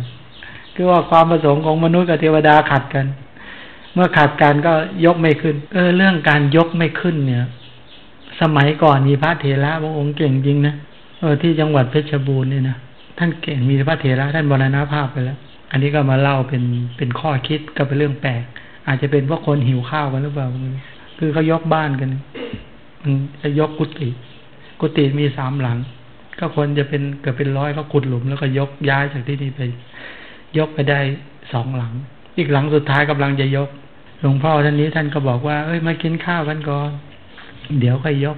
คือว่าความประสงค์ของมนุษย์กับเทวดาขัดกัน เมื่อขัดกันก็ยกไม่ขึ้น เออ เรื่องการยกไม่ขึ้นเนี่ย สมัยก่อนมีพระเถระพระองค์เก่งจริงนะเออที่จังหวัดเพชรบูรณ์เนี่ยนะท่านเก่งมีพระเถระท่านบรณภาพไปแล้ว อันนี้ก็มาเล่าเป็นเป็นข้อคิดก็เป็นเรื่องแปลก อาจจะเป็นเพราะคนหิวข้าวกันหรือเปล่า คือเขายกบ้านกันมันจะยกกุฏิกุฏิมีสามหลัง ก็คนจะเป็นเกิดเป็นร้อยก็ขุดหลุม แล้วก็ยกย้ายจากที่นี่ไป ยกไปได้สองหลัง อีกหลังสุดท้ายกำลังจะยก หลวงพ่อท่านนี้ท่านก็บอกว่า เอ้ยมากินข้าวกันก่อน เดี๋ยวค่อยยก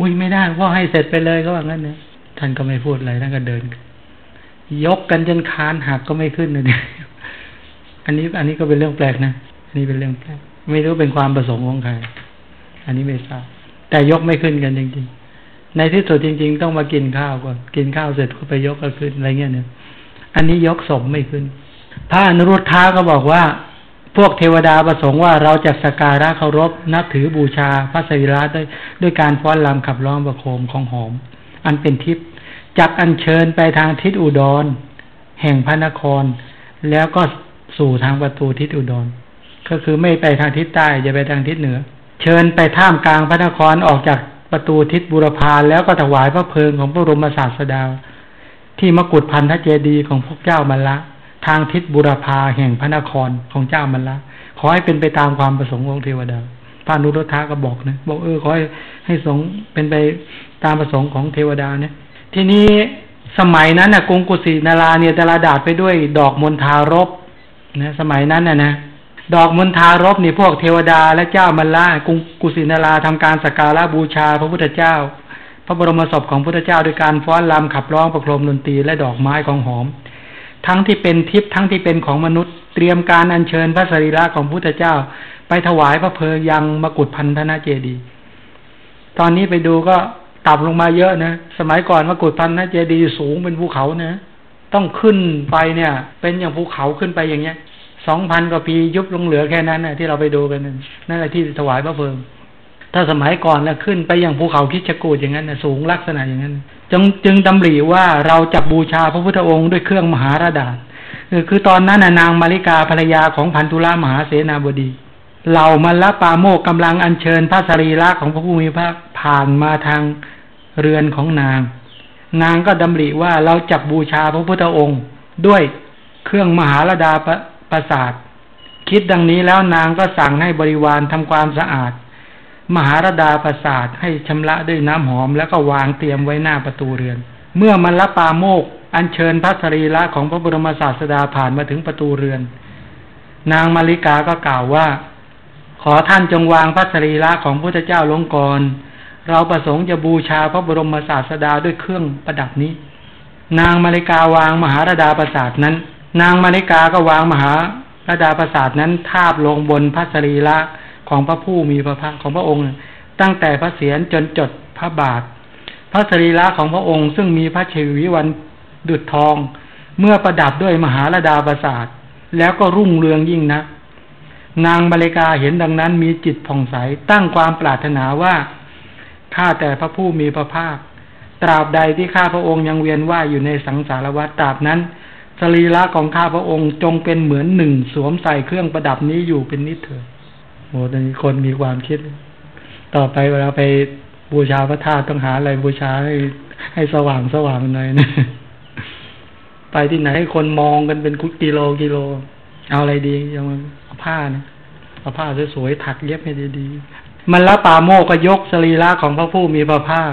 อุ้ยไม่ได้พ่อให้เสร็จไปเลยก็ว่างั้นเนี่ยท่านก็ไม่พูดอะไรท่านก็เดิน ยกกันจนคานหักก็ไม่ขึ้นเลยอันนี้อันนี้ก็เป็นเรื่องแปลกนะ นี่เป็นเรื่องแปลกไม่รู้เป็นความประสงค์ของใคร อันนี้ไม่ทราบแต่ยกไม่ขึ้นกันจริงๆ ในที่สุดจริง ๆ ต้องมากินข้าวก่อน กินข้าวเสร็จก็ไปยกก็ขึ้นอะไรเงี้ยเนี่ย อันนี้ยกสมไม่ขึ้น พระอนุรุทธาก็บอกว่า พวกเทวดาประสงค์ว่าเราจะสการะเคารพนับถือบูชาพระสรีระด้วยด้วยการฟ้อนรำขับร้องประโคมของหอม อันเป็นทิพย์จักอัญเชิญไปทางทิศอุดร แห่งพระนคร แล้วก็สู่ทางประตูทิศอุดร ก็คือไม่ไปทางทิศใต้จะไปทางทิศเหนือ เชิญไปท่ามกลางพระนครออกจากประตูทิศบุรพาแล้วก็ถวายพระเพลิงของพระบรมศาสดา ที่มกุฏพันธเจดีของพวกเจ้ามัลละ ทางทิศบุรพาแห่งพระนครของเจ้ามัลละ ขอให้เป็นไปตามความประสงค์ของเทวดาพระนุรุทธะก็บอกนะบอกเออขอให้ให้สงเป็นไปตามประสงค์ของเทวดาเนี่ยทีนี้สมัยนั้นนะกรุงกุสินาราเนี่ยตลาดาดไปด้วยดอกมณฑารบนะสมัยนั้นนะนะ ดอกมณฑารบนี่พวกเทวดาและเจ้ามัลละกุกุสินาราทำการสักการะบูชาพระพุทธเจ้า พระบรมศพของพระพุทธเจ้าโดยการฟ้อนรำขับร้องประโคมดนตรีและดอกไม้ของหอม ทั้งที่เป็นทิพย์ทั้งที่เป็นของมนุษย์ เตรียมการอัญเชิญพระสรีระของพระพุทธเจ้า ไปถวายพระเพลยังมกุฏพันธนาเจดี ตอนนี้ไปดูก็ต่ำลงมาเยอะนะ สมัยก่อนมกุฏพันธนาเจดีสูงเป็นภูเขานะ ต้องขึ้นไปเนี่ย เป็นอย่างภูเขาขึ้นไปอย่างเงี้ย สองพันกว่าปียุบลงเหลือแค่นั้นนะที่เราไปดูกันนั่นแหละที่ถวายพระเพลิงถ้าสมัยก่อนแล้วขึ้นไปอย่างภูเขาคิชกูดอย่างนั้นนะสูงลักษณะอย่างนั้น จึงจึงดำริว่าเราจะบูชาพระพุทธองค์ด้วยเครื่องมหาราดาคือตอนนั้นนางมาริกาภรรยาของพันธุลามหาเสนาบดีเหล่ามัลละปาโมกกำลังอัญเชิญพระสรีระของพระผู้มีพระผ่านมาทางเรือนของนาง นางก็ดำริว่าเราจับบูชาพระพุทธองค์ด้วยเครื่องมหาราดา ประสาท คิดดังนี้แล้วนางก็สั่งให้บริวารทำความสะอาด มหาราดาประสาทให้ชำระด้วยน้ำหอมแล้วก็วางเตรียมไว้หน้าประตูเรือน เมื่อมัลละปาโมก อัญเชิญพระสรีระของพระบรมศาสดาผ่านมาถึงประตูเรือน นางมาริกาก็กล่าวว่า ขอท่านจงวางพระสรีระของพระเจ้าลงก่อนเราประสงค์จะบูชาพระบรมศาสดาด้วยเครื่องประดับนี้ นางมาริกาวางมหาราดาประสาทนั้น นางมาริกาก็วางมหาราดาประสาทนั้นทาบลงบนพระสรีระของพระผู้มีพระภาคของพระองค์ ตั้งแต่พระเศียรจนจดพระบาท พระสรีระของพระองค์ซึ่งมีพระเชวิวันดุดทอง เมื่อประดับด้วยมหาราดาประสาท แล้วก็รุ่งเรืองยิ่งนะนางมาริกาเห็นดังนั้นมีจิตผ่องใสตั้งความปรารถนาว่าข้าแต่พระผู้มีพระภาค ตราบใดที่ข้าพระองค์ยังเวียนว่ายอยู่ในสังสารวัฏตราบนั้น สรีระของข้าพระองค์จงเป็นเหมือนหนึ่งสวมใส่เครื่องประดับนี้อยู่เป็นนิดเถิดโอ้ตอนนี้คนมีความคิด ต่อไปเวลาไปบูชาพระธาตุต้องหาอะไรบูชาให้ให้สว่างสว่างหน่อยนะไปที่ไหนให้คนมองกันเป็นคุกิโลกิโล เอาอะไรดียังเอาผ้านะเอาผ้าสวยๆถักเย็บให้ดีๆมันละปาโมก็ยกสรีระของพระผู้มีพระภาค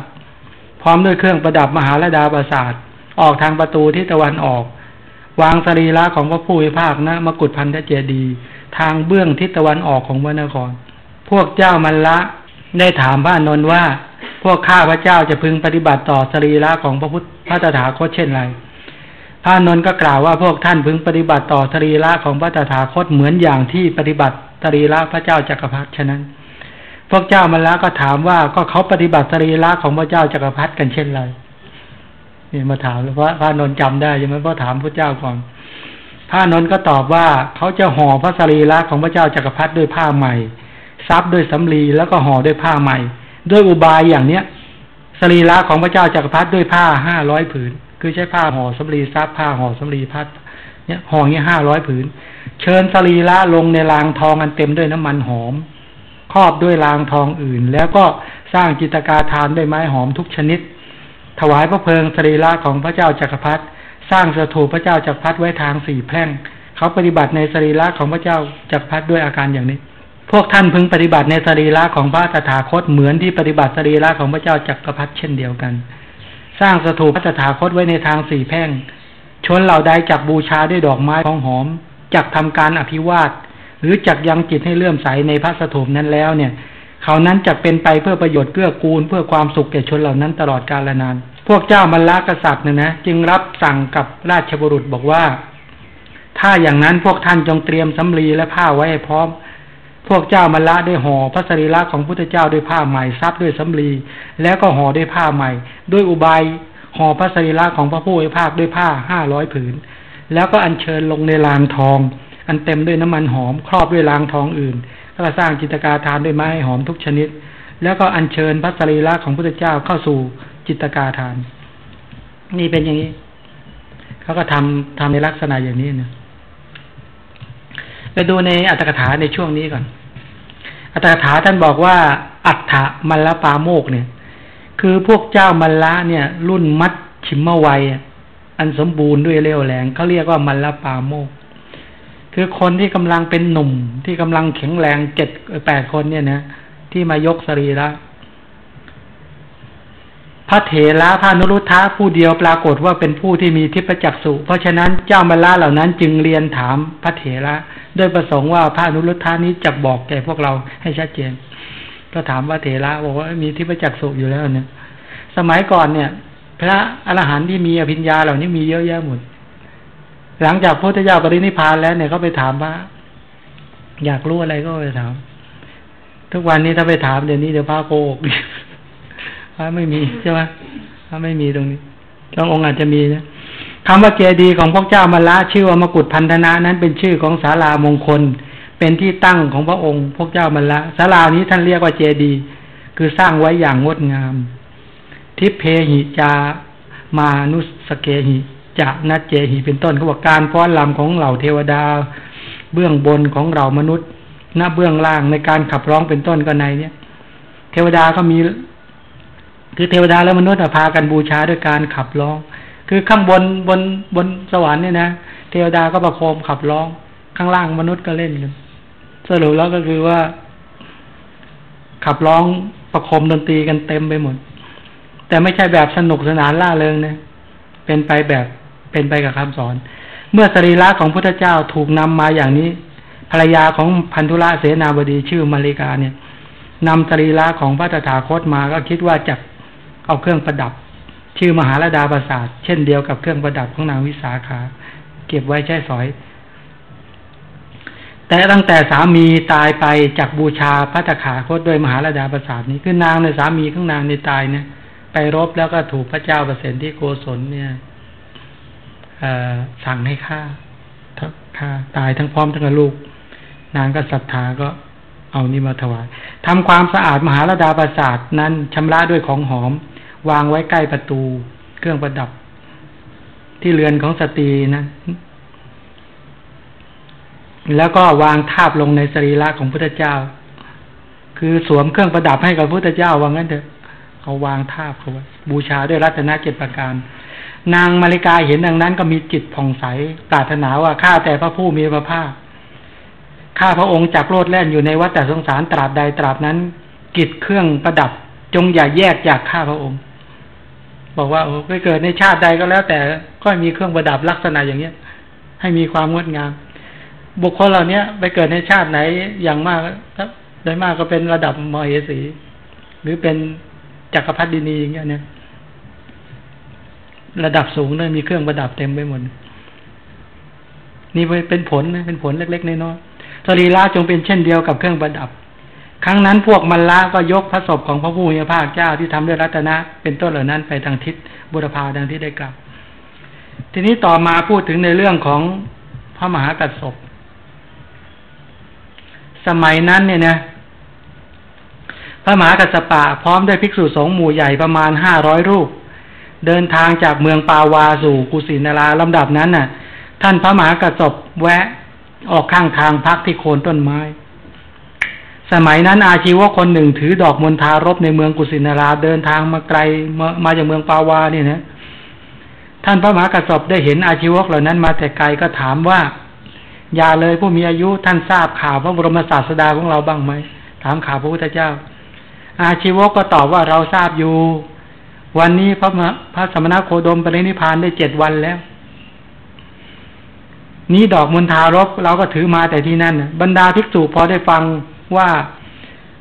พร้อมด้วยเครื่องประดับมหาลดาประสาทออกทางประตูที่ตะวันออก วางสรีระของพระผู้มีภาคนะมกุฏพันธเจดี ทางเบื้องทิศตะวันออกของพระนคร พวกเจ้ามันละได้ถามพระนนท์ว่า พวกข้าพระเจ้าจะพึงปฏิบัติต่อสรีระของพระพุทธพระตถาคตเช่นไรพระนนท์ก็กล่าวว่าพวกท่านพึงปฏิบัติต่อสรีระของพระตถาคตเหมือนอย่างที่ปฏิบัติสรีระพระเจ้าจักรพรรดิฉะนั้น พวกเจ้ามาแล้วก็ถามว่าก็เขาปฏิบัติสรีระของพระเจ้าจักรพรรดิกันเช่นไร นี่มาถามแล้วพระพระนนท์จำได้ยังไหมพ่อถามพระเจ้าก่อนพระนนท์ก็ตอบว่าเขาจะห่อพระสรีระของพระเจ้าจักรพรรดิด้วยผ้าใหม่ซับด้วยสำลีแล้วก็ห่อด้วยผ้าใหม่ ด้วยอุบายอย่างเนี้ยสรีระของพระเจ้าจักรพรรดิด้วยผ้าห้าร้อยผืน คือใช้ผ้าห่อสำลีซับผ้าห่อสำลีพัดเนี่ยห่อเงี้ยห้าร้อยผืน เชิญสรีระลงในรางทองอันเต็มด้วยน้ำมันหอม ครอบด้วยรางทองอื่น แล้วก็สร้างจิตกาทานด้วยไม้หอมทุกชนิด ถวายพระเพลิงสรีระของพระเจ้าจักรพรรดิสร้างสถูปพระเจ้าจักรพรรดิไว้ทางสี่แพร่ง เขาปฏิบัติในสรีระของพระเจ้าจักรพรรดิด้วยอาการอย่างนี้ พวกท่านพึงปฏิบัติในสรีระของพระตถาคตเหมือนที่ปฏิบัติสรีระของพระเจ้าจักรพรรดิเช่นเดียวกัน สร้างสถูปพระตถาคตไว้ในทางสี่แพร่ง ชนเหล่าใดจักบูชาด้วยดอกไม้ของหอมจักทำการอภิวาท หรือจักยังจิตให้เลื่อมใสในพระสถูปนั้นแล้วเนี่ย เขานั้นจะเป็นไปเพื่อประโยชน์เกื้อกูลเพื่อความสุขแก่ชนเหล่านั้นตลอดกาลนาน พวกเจ้ามัลละกษัตริย์เนี่ยนะจึงรับสั่งกับราชบุรุษบอกว่า ถ้าอย่างนั้นพวกท่านจงเตรียมสำลีและผ้าไว้ให้พร้อม พวกเจ้ามัลละได้ห่อพระสรีระของพุทธเจ้าด้วยผ้าใหม่ซับด้วยสำลีแล้วก็ห่อด้วยผ้าใหม่ ด้วยอุบายห่อพระสรีระของพระผู้ไอ้ภาคด้วยผ้าห้าร้อยผืน แล้วก็อัญเชิญลงในลานทอง อันเต็มด้วยน้ำมันหอมครอบด้วยรางทองอื่นแล้วก็สร้างจิตกาทานด้วยไม้หอมทุกชนิด แล้วก็อัญเชิญพระสรีระของพระเจ้าเข้าสู่ จิตกาทาน นี่เป็นอย่างนี้เขาก็ทำทำในลักษณะอย่างนี้นะไปดูในอัตถกถาในช่วงนี้ก่อน อัตถกถาท่านบอกว่า อัฏฐมัลลปาโมกเนี่ย คือพวกเจ้ามัลละเนี่ย รุ่นมัดชิมมวัยอันสมบูรณ์ด้วยเร็วแหลงเขาเรียกว่ามัลลปาโมกคือคนที่กำลังเป็นหนุ่มที่กำลังแข็งแรงเจ็ดแปดคนเนี่ยนะที่มายกสรีระ พระเถระพระนุรุทธะผู้เดียวปรากฏว่าเป็นผู้ที่มีทิพจักสุเพราะฉะนั้นเจ้ามาลาเหล่านั้นจึงเรียนถามพระเถระด้วยประสงค์ว่าพระนุรุทธานี้จะบอกแก่พวกเราให้ชัดเจน ก็ถามพระเถระบอกว่ามีทิพจักสุอยู่แล้วเนี่ย สมัยก่อนเนี่ย พระอรหันต์ที่มีอภิญญาเหล่านี้มีเยอะแยะหมดหลังจากพระพุทธเจ้าปรินิพานแล้วเนี่ยเขาไปถามว่าอยากรู้อะไรก็ไปถาม ทุกวันนี้ถ้าไปถามเดี๋ยวนี้เดี๋ยวพระโกหก ระไม่มีใช่ไหมพระไม่มีตรงนี้บางองค์อาจจะมีนะคำว่าเจดีของพระเจ้ามาละชื่อว่ามกุฏพันธนะนั้นเป็นชื่อของศาลามงคล เป็นที่ตั้งของพระองค์พระเจ้ามาละศาลานี้ท่านเรียกว่าเจดี คือสร้างไว้อย่างงดงาม ทิเพหิจามานุสเกหิจะนัเจหิเป็นต้นเขาบอกการฟ้อนลำของเหล่าเทวดา เบื้องบนของเรามนุษย์หน้าเบื้องล่างในการขับร้องเป็นต้นก็ในเนี้ยเทวดาก็มี คือเทวดาและมนุษย์พากันบูชาด้วยการขับร้อง คือข้างบนบนบนสวรรค์เนี่ยนะเทวดาก็ประโคมขับร้อง ข้างล่างมนุษย์ก็เล่นกันสรุปแล้วก็คือว่า ขับร้องประโคมดนตรีกันเต็มไปหมด แต่ไม่ใช่แบบสนุกสนานล่าเริงนะเป็นไปแบบเป็นไปกับคำสอน เมื่อสรีระของพุทธเจ้าถูกนำมาอย่างนี้ ภรรยาของพันธุระเสนาบดีชื่อมาริกาเนี่ยนำสรีระของพระตถาคตมาก็คิดว่าจะ เอาเครื่องประดับ ชื่อมหาลดาประสาทเช่นเดียวกับเครื่องประดับของนางวิสาขา เก็บไว้ใช้สอย แต่ตั้งแต่สามีตายไปจากบูชาพระตถาคตโดยมหาลดาประสาทนี้คือนางในสามีข้างนางในตายเนี่ย ไปรบแล้วก็ถูกพระเจ้าเปรตที่โกศลเนี่ยสั่งให้ฆ่าฆ่าตายทั้งพร้อมทั้งลูก นางก็ศรัทธาก็เอานี่มาถวายทำความสะอาดมหาลดาประสาทนั้นชำระด้วยของหอม วางไว้ใกล้ประตู เครื่องประดับ ที่เรือนของสตรีนะ แล้วก็วางทาบลงในสรีระของพุทธเจ้า คือสวมเครื่องประดับให้กับพุทธเจ้าว่างั้นเถอะเขาวางทาบเขาไว้บูชาด้วยรัตนเจตประการ นางมาริกาเห็นดังนั้นก็มีจิตผ่องใสปรารถนาว่าข้าแต่พระผู้มีพระภาคข้าพระองค์จักโลดแล่นอยู่ในวัฏสงสารตราบใดตราบนั้น กิจเครื่องประดับจงอย่าแยกจากข้าพระองค์ บอกว่าโอ้ไปเกิดในชาติใดก็แล้ว แต่ก็มีเครื่องประดับลักษณะอย่างเนี้ย ให้มีความงดงาม บุคคลเหล่านี้ไปเกิดในชาติไหนอย่างมากครับโดยมากก็เป็นระดับมเหสี หรือเป็นจักรพรรดินีอย่างเงี้ยเนี่ยระดับสูงเลยมีเครื่องประดับเต็มไปหมดนี่เป็นผลนะเป็นผลเล็กๆน้อยๆสรีระจงเป็นเช่นเดียวกับเครื่องประดับ ครั้งนั้นพวกมันละก็ยกพระศพของพระผู้มีพระภาคเจ้าที่ทำด้วยรัตนะเป็นต้นเหล่านั้นไปทางทิศบุรพาดังที่ได้กล่าวทีนี้ต่อมาพูดถึงในเรื่องของพระมหากัสสปสมัยนั้นเนี่ยนะพระมหากัสสปะพร้อมด้วยภิกษุสงฆ์หมู่ใหญ่ประมาณห้าร้อยรูป เดินทางจากเมืองปาวาสู่กุสินาราลำดับนั้นน่ะ ท่านพระมหากัสสปแวะออกข้างทางพักที่โคนต้นไม้ สมัยนั้นอาชีวะคนหนึ่งถือดอกมณฑารบในเมืองกุสินาราเดินทางมาไกลมามาจากเมืองปาวาเนี่ยนะท่านพระมหากัสสปได้เห็นอาชีวะเหล่านั้นมาแต่ไกลก็ถามว่า อย่าเลยผู้มีอายุท่านทราบข่าวพระบรมศาสดาของเราบ้างไหมถามข่าวพระพุทธเจ้า อาชีวกก็ตอบว่าเราทราบอยู่ วันนี้พระพระสมณโคดมปรินิพานได้เจ็ดวันแล้ว นี้ดอกมณฑารกเราก็ถือมาแต่ที่นั่นบรรดาภิกษุพอได้ฟัง ว่า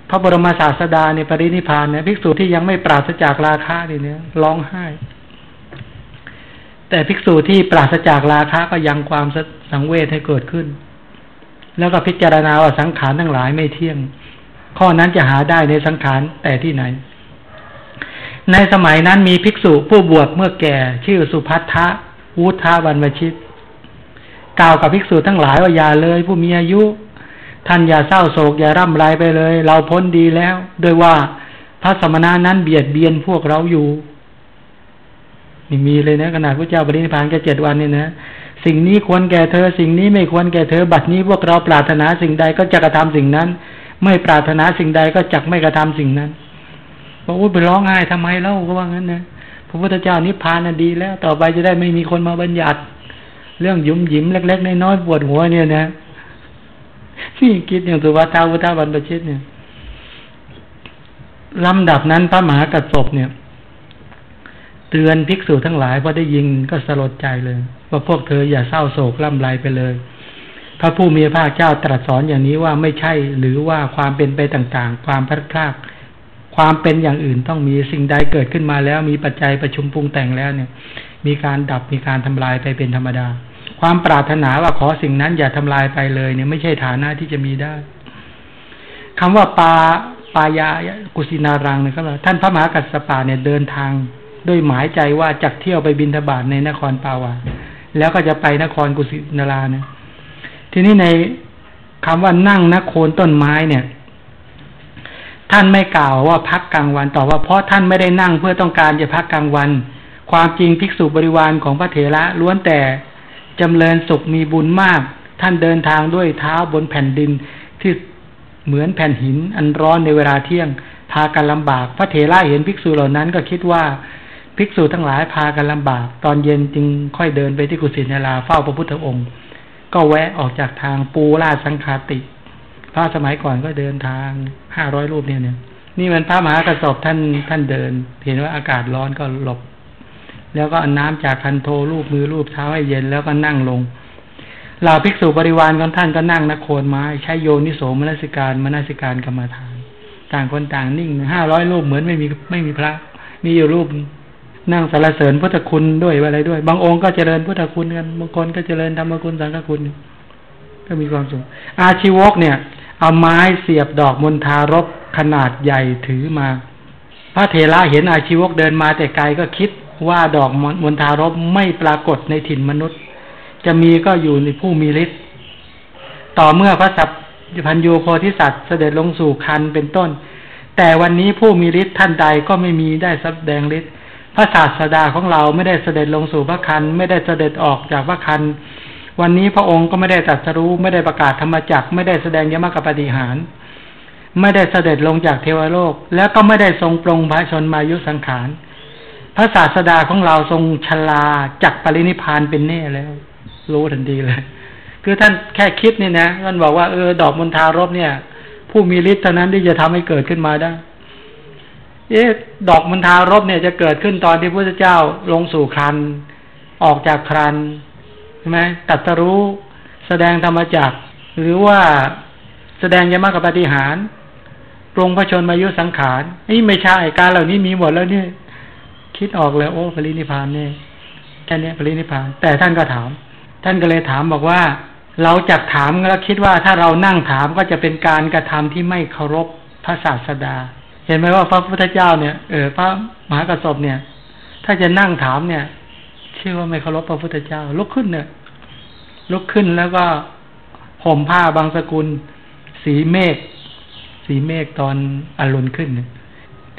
พระบรมศาสดาในปรินิพานเนี่ยภิกษุที่ยังไม่ปราศจากราคะเนี่ยร้องไห้ แต่ภิกษุที่ปราศจากราคะก็ยังความสังเวชให้เกิดขึ้น แล้วก็พิจารณาว่าสังขารทั้งหลายไม่เที่ยง ข้อนั้นจะหาได้ในสังขารแต่ที่ไหน ในสมัยนั้นมีภิกษุผู้บวชเมื่อแก่ชื่อสุพัทธะวุฒาวันวชิต กล่าวกับภิกษุทั้งหลายว่าอย่าเลยผู้มีอายุ ท่านอย่าเศร้าโศกอย่าร่ำไรไปเลย เราพ้นดีแล้วโดยว่าพระสมณะนั้นเบียดเบียนพวกเราอยู่ นี่มีเลยนะขนาดพระเจ้าบริณิพานแค่เจ็ดวันนี่นะสิ่งนี้ควรแก่เธอ สิ่งนี้ไม่ควรแก่เธอ บัดนี้พวกเราปรารถนาสิ่งใดก็จะกระทำสิ่งนั้น ไม่ปรารถนาสิ่งใดก็จักไม่กระทำสิ่งนั้นบอกว่าไปร้องไห้ทำไมเล่าก็ว่างั้นนะพระพุทธเจ้านิพพานน่ะดีแล้ว ต่อไปจะได้ไม่มีคนมาบัญญัติ เรื่องยุ่มยิ้มเล็ก ๆ น้อยๆปวดหัวเนี่ยนะ นี่คิดอย่างสุวัตาวุฒาบันประชิตเนี่ยลำดับนั้นพระมหากัสสปเนี่ย เตือนภิกษุทั้งหลายพอได้ยิงก็สลดใจเลย ว่าพวกเธออย่าเศร้าโศกล่ำไรไปเลย พระผู้มีพระเจ้าตรัสสอนอย่างนี้ว่าไม่ใช่หรือว่าความเป็นไปต่างๆ ความพลัดพรากความเป็นอย่างอื่นต้องมีสิ่งใดเกิดขึ้นมาแล้วมีปัจจัยประชุมปรุงแต่งแล้วเนี่ย มีการดับมีการทำลายไปเป็นธรรมดา ความปรารถนาว่าขอสิ่งนั้นอย่าทำลายไปเลยเนี่ยไม่ใช่ฐานะที่จะมีได้คำว่าปาปายากุสินารังเนี่ยก็ท่านพระมหากัสสปะเนี่ยเดินทางด้วยหมายใจว่าจักเที่ยวไปบินทบาทในนครปาวาแล้วก็จะไปนครกุสินาราเนี่ยทีนี้ในคำว่านั่งนโคนต้นไม้เนี่ย ท่านไม่กล่าวว่าพักกลางวันต่อว่าเพราะท่านไม่ได้นั่งเพื่อต้องการจะพักกลางวัน ความจริงภิกษุบริวารของพระเถระล้วนแต่ จำเริญสุขมีบุญมาก ท่านเดินทางด้วยเท้าบนแผ่นดินที่เหมือนแผ่นหินอันร้อนในเวลาเที่ยง พากันลำบาก พระเถระเห็นภิกษุเหล่านั้นก็คิดว่าภิกษุทั้งหลายพากันลำบาก ตอนเย็นจึงค่อยเดินไปที่กุศินาราเฝ้าพระพุทธองค์ ก็แวะออกจากทางปูราสังคาติ พระสมัยก่อนก็เดินทางห้าร้อยรูปเนี่ยเนี่ยนี่มันพระมหากระสอบท่านท่านเดิน เห็นว่าอากาศร้อนก็หลบ แล้วก็น้ำจากคันโทรูปมือรูปเท้าให้เย็นแล้วก็นั่งลงเหล่าภิกษุบริวารของท่านก็นั่งนักโคนไม้ใช้โยนิโสมนสิการมนสิการกรรมฐาน ต่างคนต่างนิ่งห้าร้อยรูปเหมือนไม่มีไม่มีพระ มีอยู่รูปนั่งสารเสริญพุทธคุณด้วยอะไรด้วย บางองค์ก็เจริญพุทธคุณกันบางคนก็เจริญธรรมคุณสังฆคุณ ก็มีความสุขอาชีวกเนี่ย เอาไม้เสียบดอกมณฑารบขนาดใหญ่ถือมา พระเถระเห็นอาชีวกเดินมาแต่ไกลก็คิด ว่าดอกมณฑารบไม่ปรากฏในถิ่นมนุษย์ จะมีก็อยู่ในผู้มีฤทธิ์ต่อเมื่อพระสัพพัญญูโพธิสัตว์เสด็จลงสู่คันเป็นต้น แต่วันนี้ผู้มีฤทธิ์ท่านใดก็ไม่มีได้แสดงฤทธิ์พระศาสดาของเราไม่ได้เสด็จลงสู่พระคันไม่ได้เสด็จออกจากพระคันวันนี้พระองค์ก็ไม่ได้ตรัสรู้ไม่ได้ประกาศธรรมจักไม่ได้แสดงยมกปฏิหาร ไม่ได้เสด็จลงจากเทวโลก แล้วก็ไม่ได้ทรงปรงพระชนมายุสังขาร ระศาสดาของเราทรงชลาจักปรินิพานเป็นแน่แล้ว รู้ทันทีเลย คือท่านแค่คิดนี่นะท่านบอกว่าเออดอกมณฑารบเนี่ย ผู้มีฤทธิ์เท่านั้นที่จะทำให้เกิดขึ้นมาได้เอ๊ะดอกมันทารบเนี่ยจะเกิดขึ้นตอนที่พระเจ้าลงสู่ครันออกจากครันใช่ไหมตัดสรู้แสดงธรรมจักหรือว่าแสดงยมกับปฏิหารปรงพระชนมายุสังขารนี่ไม่ใช่การเหล่านี้มีหมดแล้วเนี่ย คิดออกแล้วโอ้ปรินิพานเนี่ยแค่นี้ปรินิพาน แต่ท่านก็ถาม ท่านก็เลยถามบอกว่า เราจักถามแล้วคิดว่าถ้าเรานั่งถามก็จะเป็นการกระทำที่ไม่เคารพพระศาสดา เห็นไหมว่าพระพุทธเจ้าเนี่ยเออพระมหากระสบเนี่ย ถ้าจะนั่งถามเนี่ยชื่อว่าไม่เคารพพระพุทธเจ้า ลุกขึ้นเนี่ย ลุกขึ้นแล้วก็ห่มผ้าบางสกุล สีเมฆสีเมฆตอนอรุณขึ้น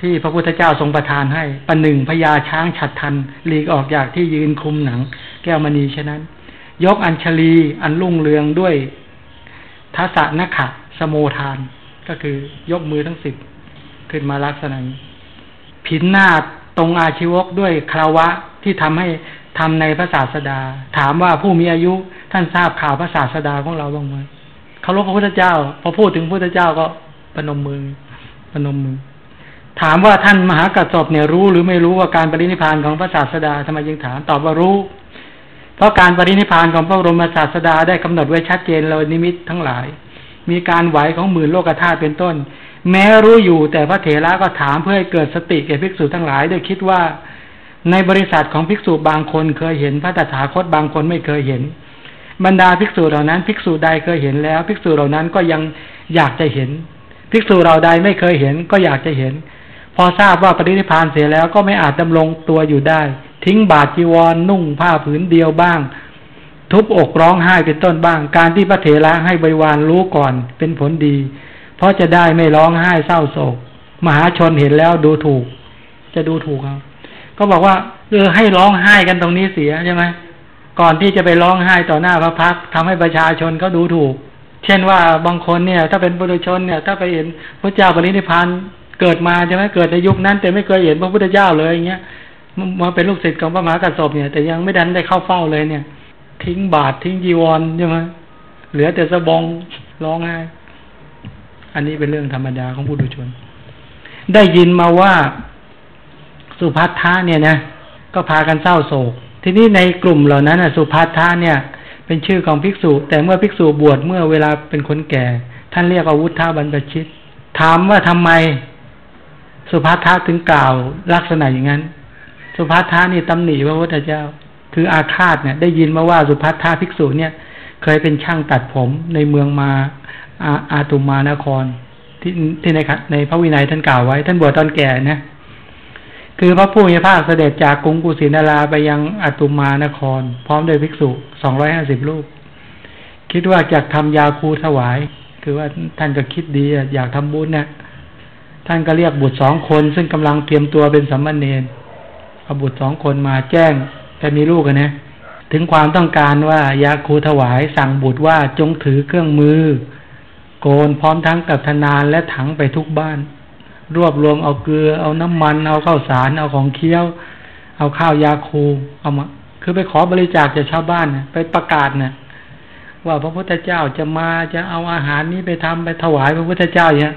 ที่พระพุทธเจ้าทรงประทานให้ปันหนึ่งพญาช้างฉัดทันหลีกออกจากที่ยืนคุมหนัง แก้วมณีฉะนั้น ยกอัญชลีอันรุ่งเรืองด้วยทัศนขะสโมทาน ก็คือยกมือทั้งสิบขึ้นมาลักษณะผินหน้าตรงอาชีวกด้วยคารวะที่ทำให้ทำในพระศาสดา ถามว่าผู้มีอายุท่านทราบข่าวพระศาสดาของเราบ้างไหมเขารพพระพุทธเจ้า พอพูดถึงพระพุทธเจ้าก็ปนมมือปนมมือ ถามว่าท่านมหากัสสปเนี่ยรู้หรือไม่รู้ว่าการปรินิพานของพระศาสดาทำไมยังถามตอบว่ารู้ เพราะการปรินิพานของพระบรมศาสดาได้กำหนดไว้ชัดเจนเลยนิมิตทั้งหลาย มีการไหวของหมื่นโลกธาตุเป็นต้น แม้รู้อยู่แต่พระเถระก็ถามเพื่อให้เกิดสติแก่ภิกษุทั้งหลายโดยคิดว่า ในบริษัทของภิกษุบางคนเคยเห็นพระตถาคตบางคนไม่เคยเห็น บรรดาภิกษุเหล่านั้น ภิกษุใดเคยเห็นแล้ว ภิกษุเหล่านั้นก็ยังอยากจะเห็น ภิกษุเราใดไม่เคยเห็นก็อยากจะเห็น พอทราบว่าปรินิพานเสียแล้วก็ไม่อาจดำรงตัวอยู่ได้ ทิ้งบาทจีวรนนุ่งผ้าผืนเดียวบ้าง ทุบอกร้องไห้เป็นต้นบ้าง การที่พระเถระให้บริวารรู้ก่อนเป็นผลดี เพราะจะได้ไม่ร้องไห้เศร้าโศก มหาชนเห็นแล้วดูถูก จะดูถูกเขาก็บอกว่าเออให้ร้องไห้กันตรงนี้เสียใช่ไหมก่อนที่จะไปร้องไห้ต่อหน้าพระพักทำให้ประชาชนก็ดูถูก เช่นว่าบางคนเนี่ย ถ้าเป็นบุรุชนเนี่ย ถ้าไปเห็นพระเจ้าปรินิพาน เกิดมาใช่ไหมเกิดในยุคนั้น แต่ไม่เคยเห็นพระพุทธเจ้าเลยอย่างเงี้ยมาเป็นลูกศิษย์ของพระมหากษัตริย์เนี่ย แต่ยังไม่ดันได้เข้าเฝ้าเลยเนี่ย ทิ้งบาททิ้งจีวรใช่ไหมเหลือแต่สบองร้องไห้อันนี้เป็นเรื่องธรรมดาของผู้ดูชน ได้ยินมาว่าสุภัทธะเนี่ยนะก็พากันเศร้าโศก ทีนี้ในกลุ่มเหล่านั้นสุภัทธะเนี่ย เป็นชื่อของภิกษุ แต่เมื่อภิกษุบวชเมื่อเวลาเป็นคนแก่ ท่านเรียกอาวุธท่าบรรพชิต ถามว่าทำไม สุภัทธะถึงกล่าวลักษณะอย่างนั้น สุภัทธะนี่ตำหนิพระพุทธเจ้า คืออาฆาตเนี่ย ได้ยินมาว่าสุพัทธาภิกษุเนี่ย เคยเป็นช่างตัดผมในเมืองมาอาอาตุมานคร ที่ที่ในในพระวินัยท่านกล่าวไว้ ท่านบวชตอนแก่นะคือพระผู้มีพระเสด็จจากกรุงกุสินาราไปยังอตุมานคร พร้อมด้วยภิกษุสองร้อยห้าสิบรูป คิดว่าจะทำยาคูถวาย คือว่าท่านก็คิดดีอยากทำบุญเนะ ท่านก็เรียกบุตรสองคน ซึ่งกำลังเตรียมตัวเป็นสัมมาเนรเอาบุตรสองคนมาแจ้งแต่มีลูกกันนะ ถึงความต้องการว่ายาคูถวายสั่งบุตรว่าจงถือเครื่องมือ โกนพร้อมทั้งกับธนานและถังไปทุกบ้าน รวบรวมเอาเกลือ เอาน้ำมัน เอาข้าวสาร เอาของเคี้ยว เอาข้าวยาคูเอามาคือไปขอบริจาคจากชาวบ้านนี่ยไปประกาศเนี่ยว่าพระพุทธเจ้าจะมาจะเอาอาหารนี้ไปทำไปถวายพระพุทธเจ้าเนี่ย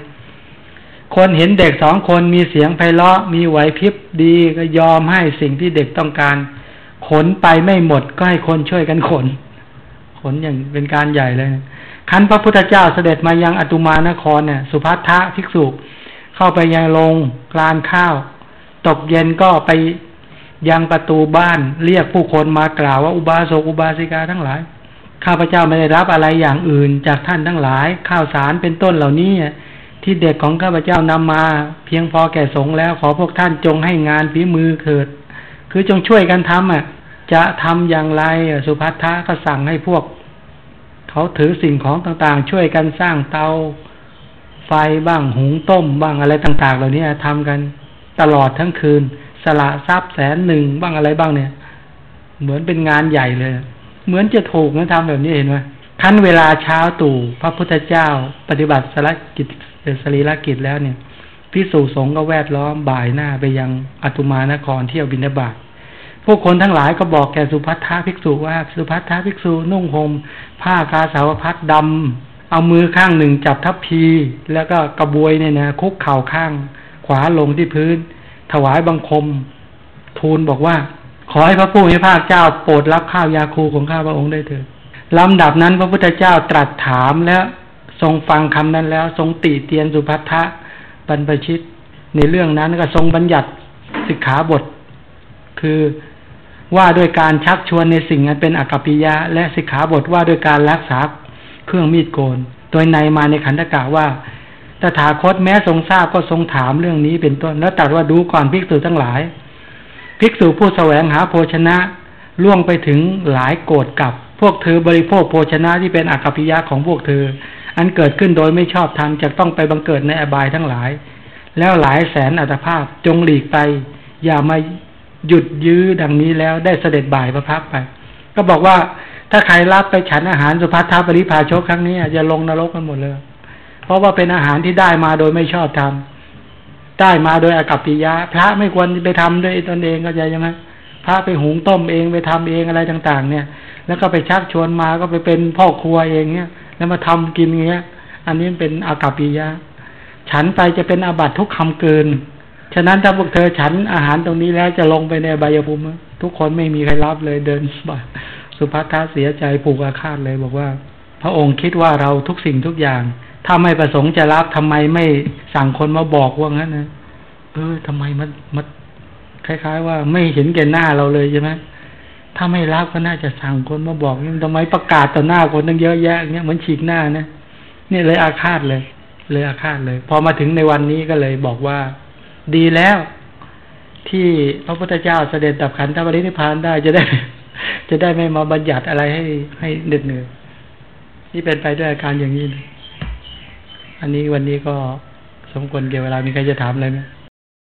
คนเห็นเด็กสองคนมีเสียงไพเราะ มีไหวพริบดีก็ยอมให้สิ่งที่เด็กต้องการ ขนไปไม่หมดก็ให้คนช่วยกันขน ขนอย่างเป็นการใหญ่เลย คันพระพุทธเจ้าเสด็จมายังอตุมานครเนี่ย สุภัททะภิกษุเข้าไปยังลงกลานข้าว ตกเย็นก็ไปยังประตูบ้านเรียกผู้คนมากล่าวว่าอุบาสกอุบาสิกาทั้งหลาย ข้าพเจ้าไม่ได้รับอะไรอย่างอื่นจากท่านทั้งหลาย ข้าวสารเป็นต้นเหล่านี้ ที่เด็กของข้าพเจ้านำมา เพียงพอแก่สงแล้ว ขอพวกท่านจงให้งานฝีมือเกิด คือจงช่วยกันทำอะ จะทำอย่างไรสุภัททะก็สั่งให้พวก เขาถือสิ่งของต่างๆ ช่วยกันสร้างเตา ไฟบ้างหุงต้มบ้างอะไรต่าง ๆ เหล่านี้ทำกันตลอดทั้งคืน สละทรัพย์แสนหนึ่งบ้างอะไรบ้างเนี่ย เหมือนเป็นงานใหญ่เลย เหมือนจะถูกนะทำแบบนี้เห็นไหมขั้นเวลาเช้าตู่พระพุทธเจ้า ปฏิบัติสละกิจ สรีระกิจแล้วเนี่ยพิสูจสงก็แวดล้อมบ่ายหน้าไปยังอตุมานครเที่ยวบินาบาตพวกคนทั้งหลายก็บอกแก่สุภัทธาภิกษุว่าสุภัทธาภิกษุนุ่งห่มผ้ากาสาวพัดดำเอามือข้างหนึ่งจับทัพพี แล้วก็กระบวยเนี่ยนะคุกเข่าข้าง ขวาลงที่พื้น ถวายบังคม ทูลบอกว่า ขอให้พระผู้มีพระเจ้าโปรดรับข้าวยาคูของข้าพระองค์ได้เถิดลำดับนั้นพระพุทธเจ้าตรัสถามแล้ว ทรงฟังคำนั้นแล้ว ทรงติเตียนสุภัททะบรรพชิต ในเรื่องนั้นก็ทรงบัญญัติสิกขาบท คือว่าด้วยการชักชวนในสิ่งนั้นเป็นอกัปปิยะ และสิกขาบทว่าด้วยการรักษาเครื่องมีดโกน โดยในมาในขันธกะว่าตถาคตแม้ทรงทราบก็ทรงถามเรื่องนี้เป็นต้น แล้วตรัสว่าดูก่อนภิกษุทั้งหลาย ภิกษุผู้แสวงหาโภชนะล่วงไปถึงหลายโกรธกับ พวกเธอบริโภคโภชนะที่เป็นอกัปปิยะของพวกเธอ อันเกิดขึ้นโดยไม่ชอบธรรมจะต้องไปบังเกิดในอบายทั้งหลาย แล้วหลายแสนอัตภาพจงหลีกไป อย่ามาหยุดยื้อดังนี้แล้วได้เสด็จบ่ายพระพักไป ก็บอกว่าถ้าใครรับไปฉันอาหารสุภัททาปริภาชกครั้งนี้จะลงนรกกันหมดเลย เพราะว่าเป็นอาหารที่ได้มาโดยไม่ชอบทำได้มาโดยอากัปปิยะ พระไม่ควรไปทำด้วยตนเองก็ใจใช่ไหมพระไปหุงต้มเองไปทำเองอะไรต่าง ๆ เนี่ย แล้วก็ไปชักชวนมาก็ไปเป็นพ่อครัวเองเนี่ย แล้วมาทำกินเงี้ย อันนี้เป็นอากัปปิยะ ฉันไปจะเป็นอาบัตทุกคำเกิน ฉะนั้นถ้าพวกเธอฉันอาหารตรงนี้แล้วจะลงไปในใบยภูมิทุกคนไม่มีใครรับเลยเดินสบายสุภัททะเสียใจผูกอาฆาตเลยบอกว่า พระองค์คิดว่าเราทุกสิ่งทุกอย่าง ถ้าไม่ประสงค์จะรับทำไมไม่สั่งคนมาบอกว่างั้นนะเออทำไมมันมันคล้าย ๆ ว่าไม่เห็นแก่หน้าเราเลยใช่ไหม ถ้าไม่รับก็น่าจะสั่งคนมาบอกนี่ทำไมประกาศต่อหน้าคนตั้งเยอะแยะเงี้ยเหมือนฉีกหน้านะเนี่ยเลยอาฆาตเลย เลยอาฆาตเลย พอมาถึงในวันนี้ก็เลยบอกว่า ดีแล้ว ที่พระพุทธเจ้าเสด็จดับขันธปรินิพานได้จะได้ จะได้ไม่มาบัญญัติอะไรให้ให้เด็ดเหนื่อยนี่เป็นไปด้วยอาการอย่างนี้ อันนี้วันนี้ก็สมควรเกี่ยวเวลามีใครจะถามอะไรไหม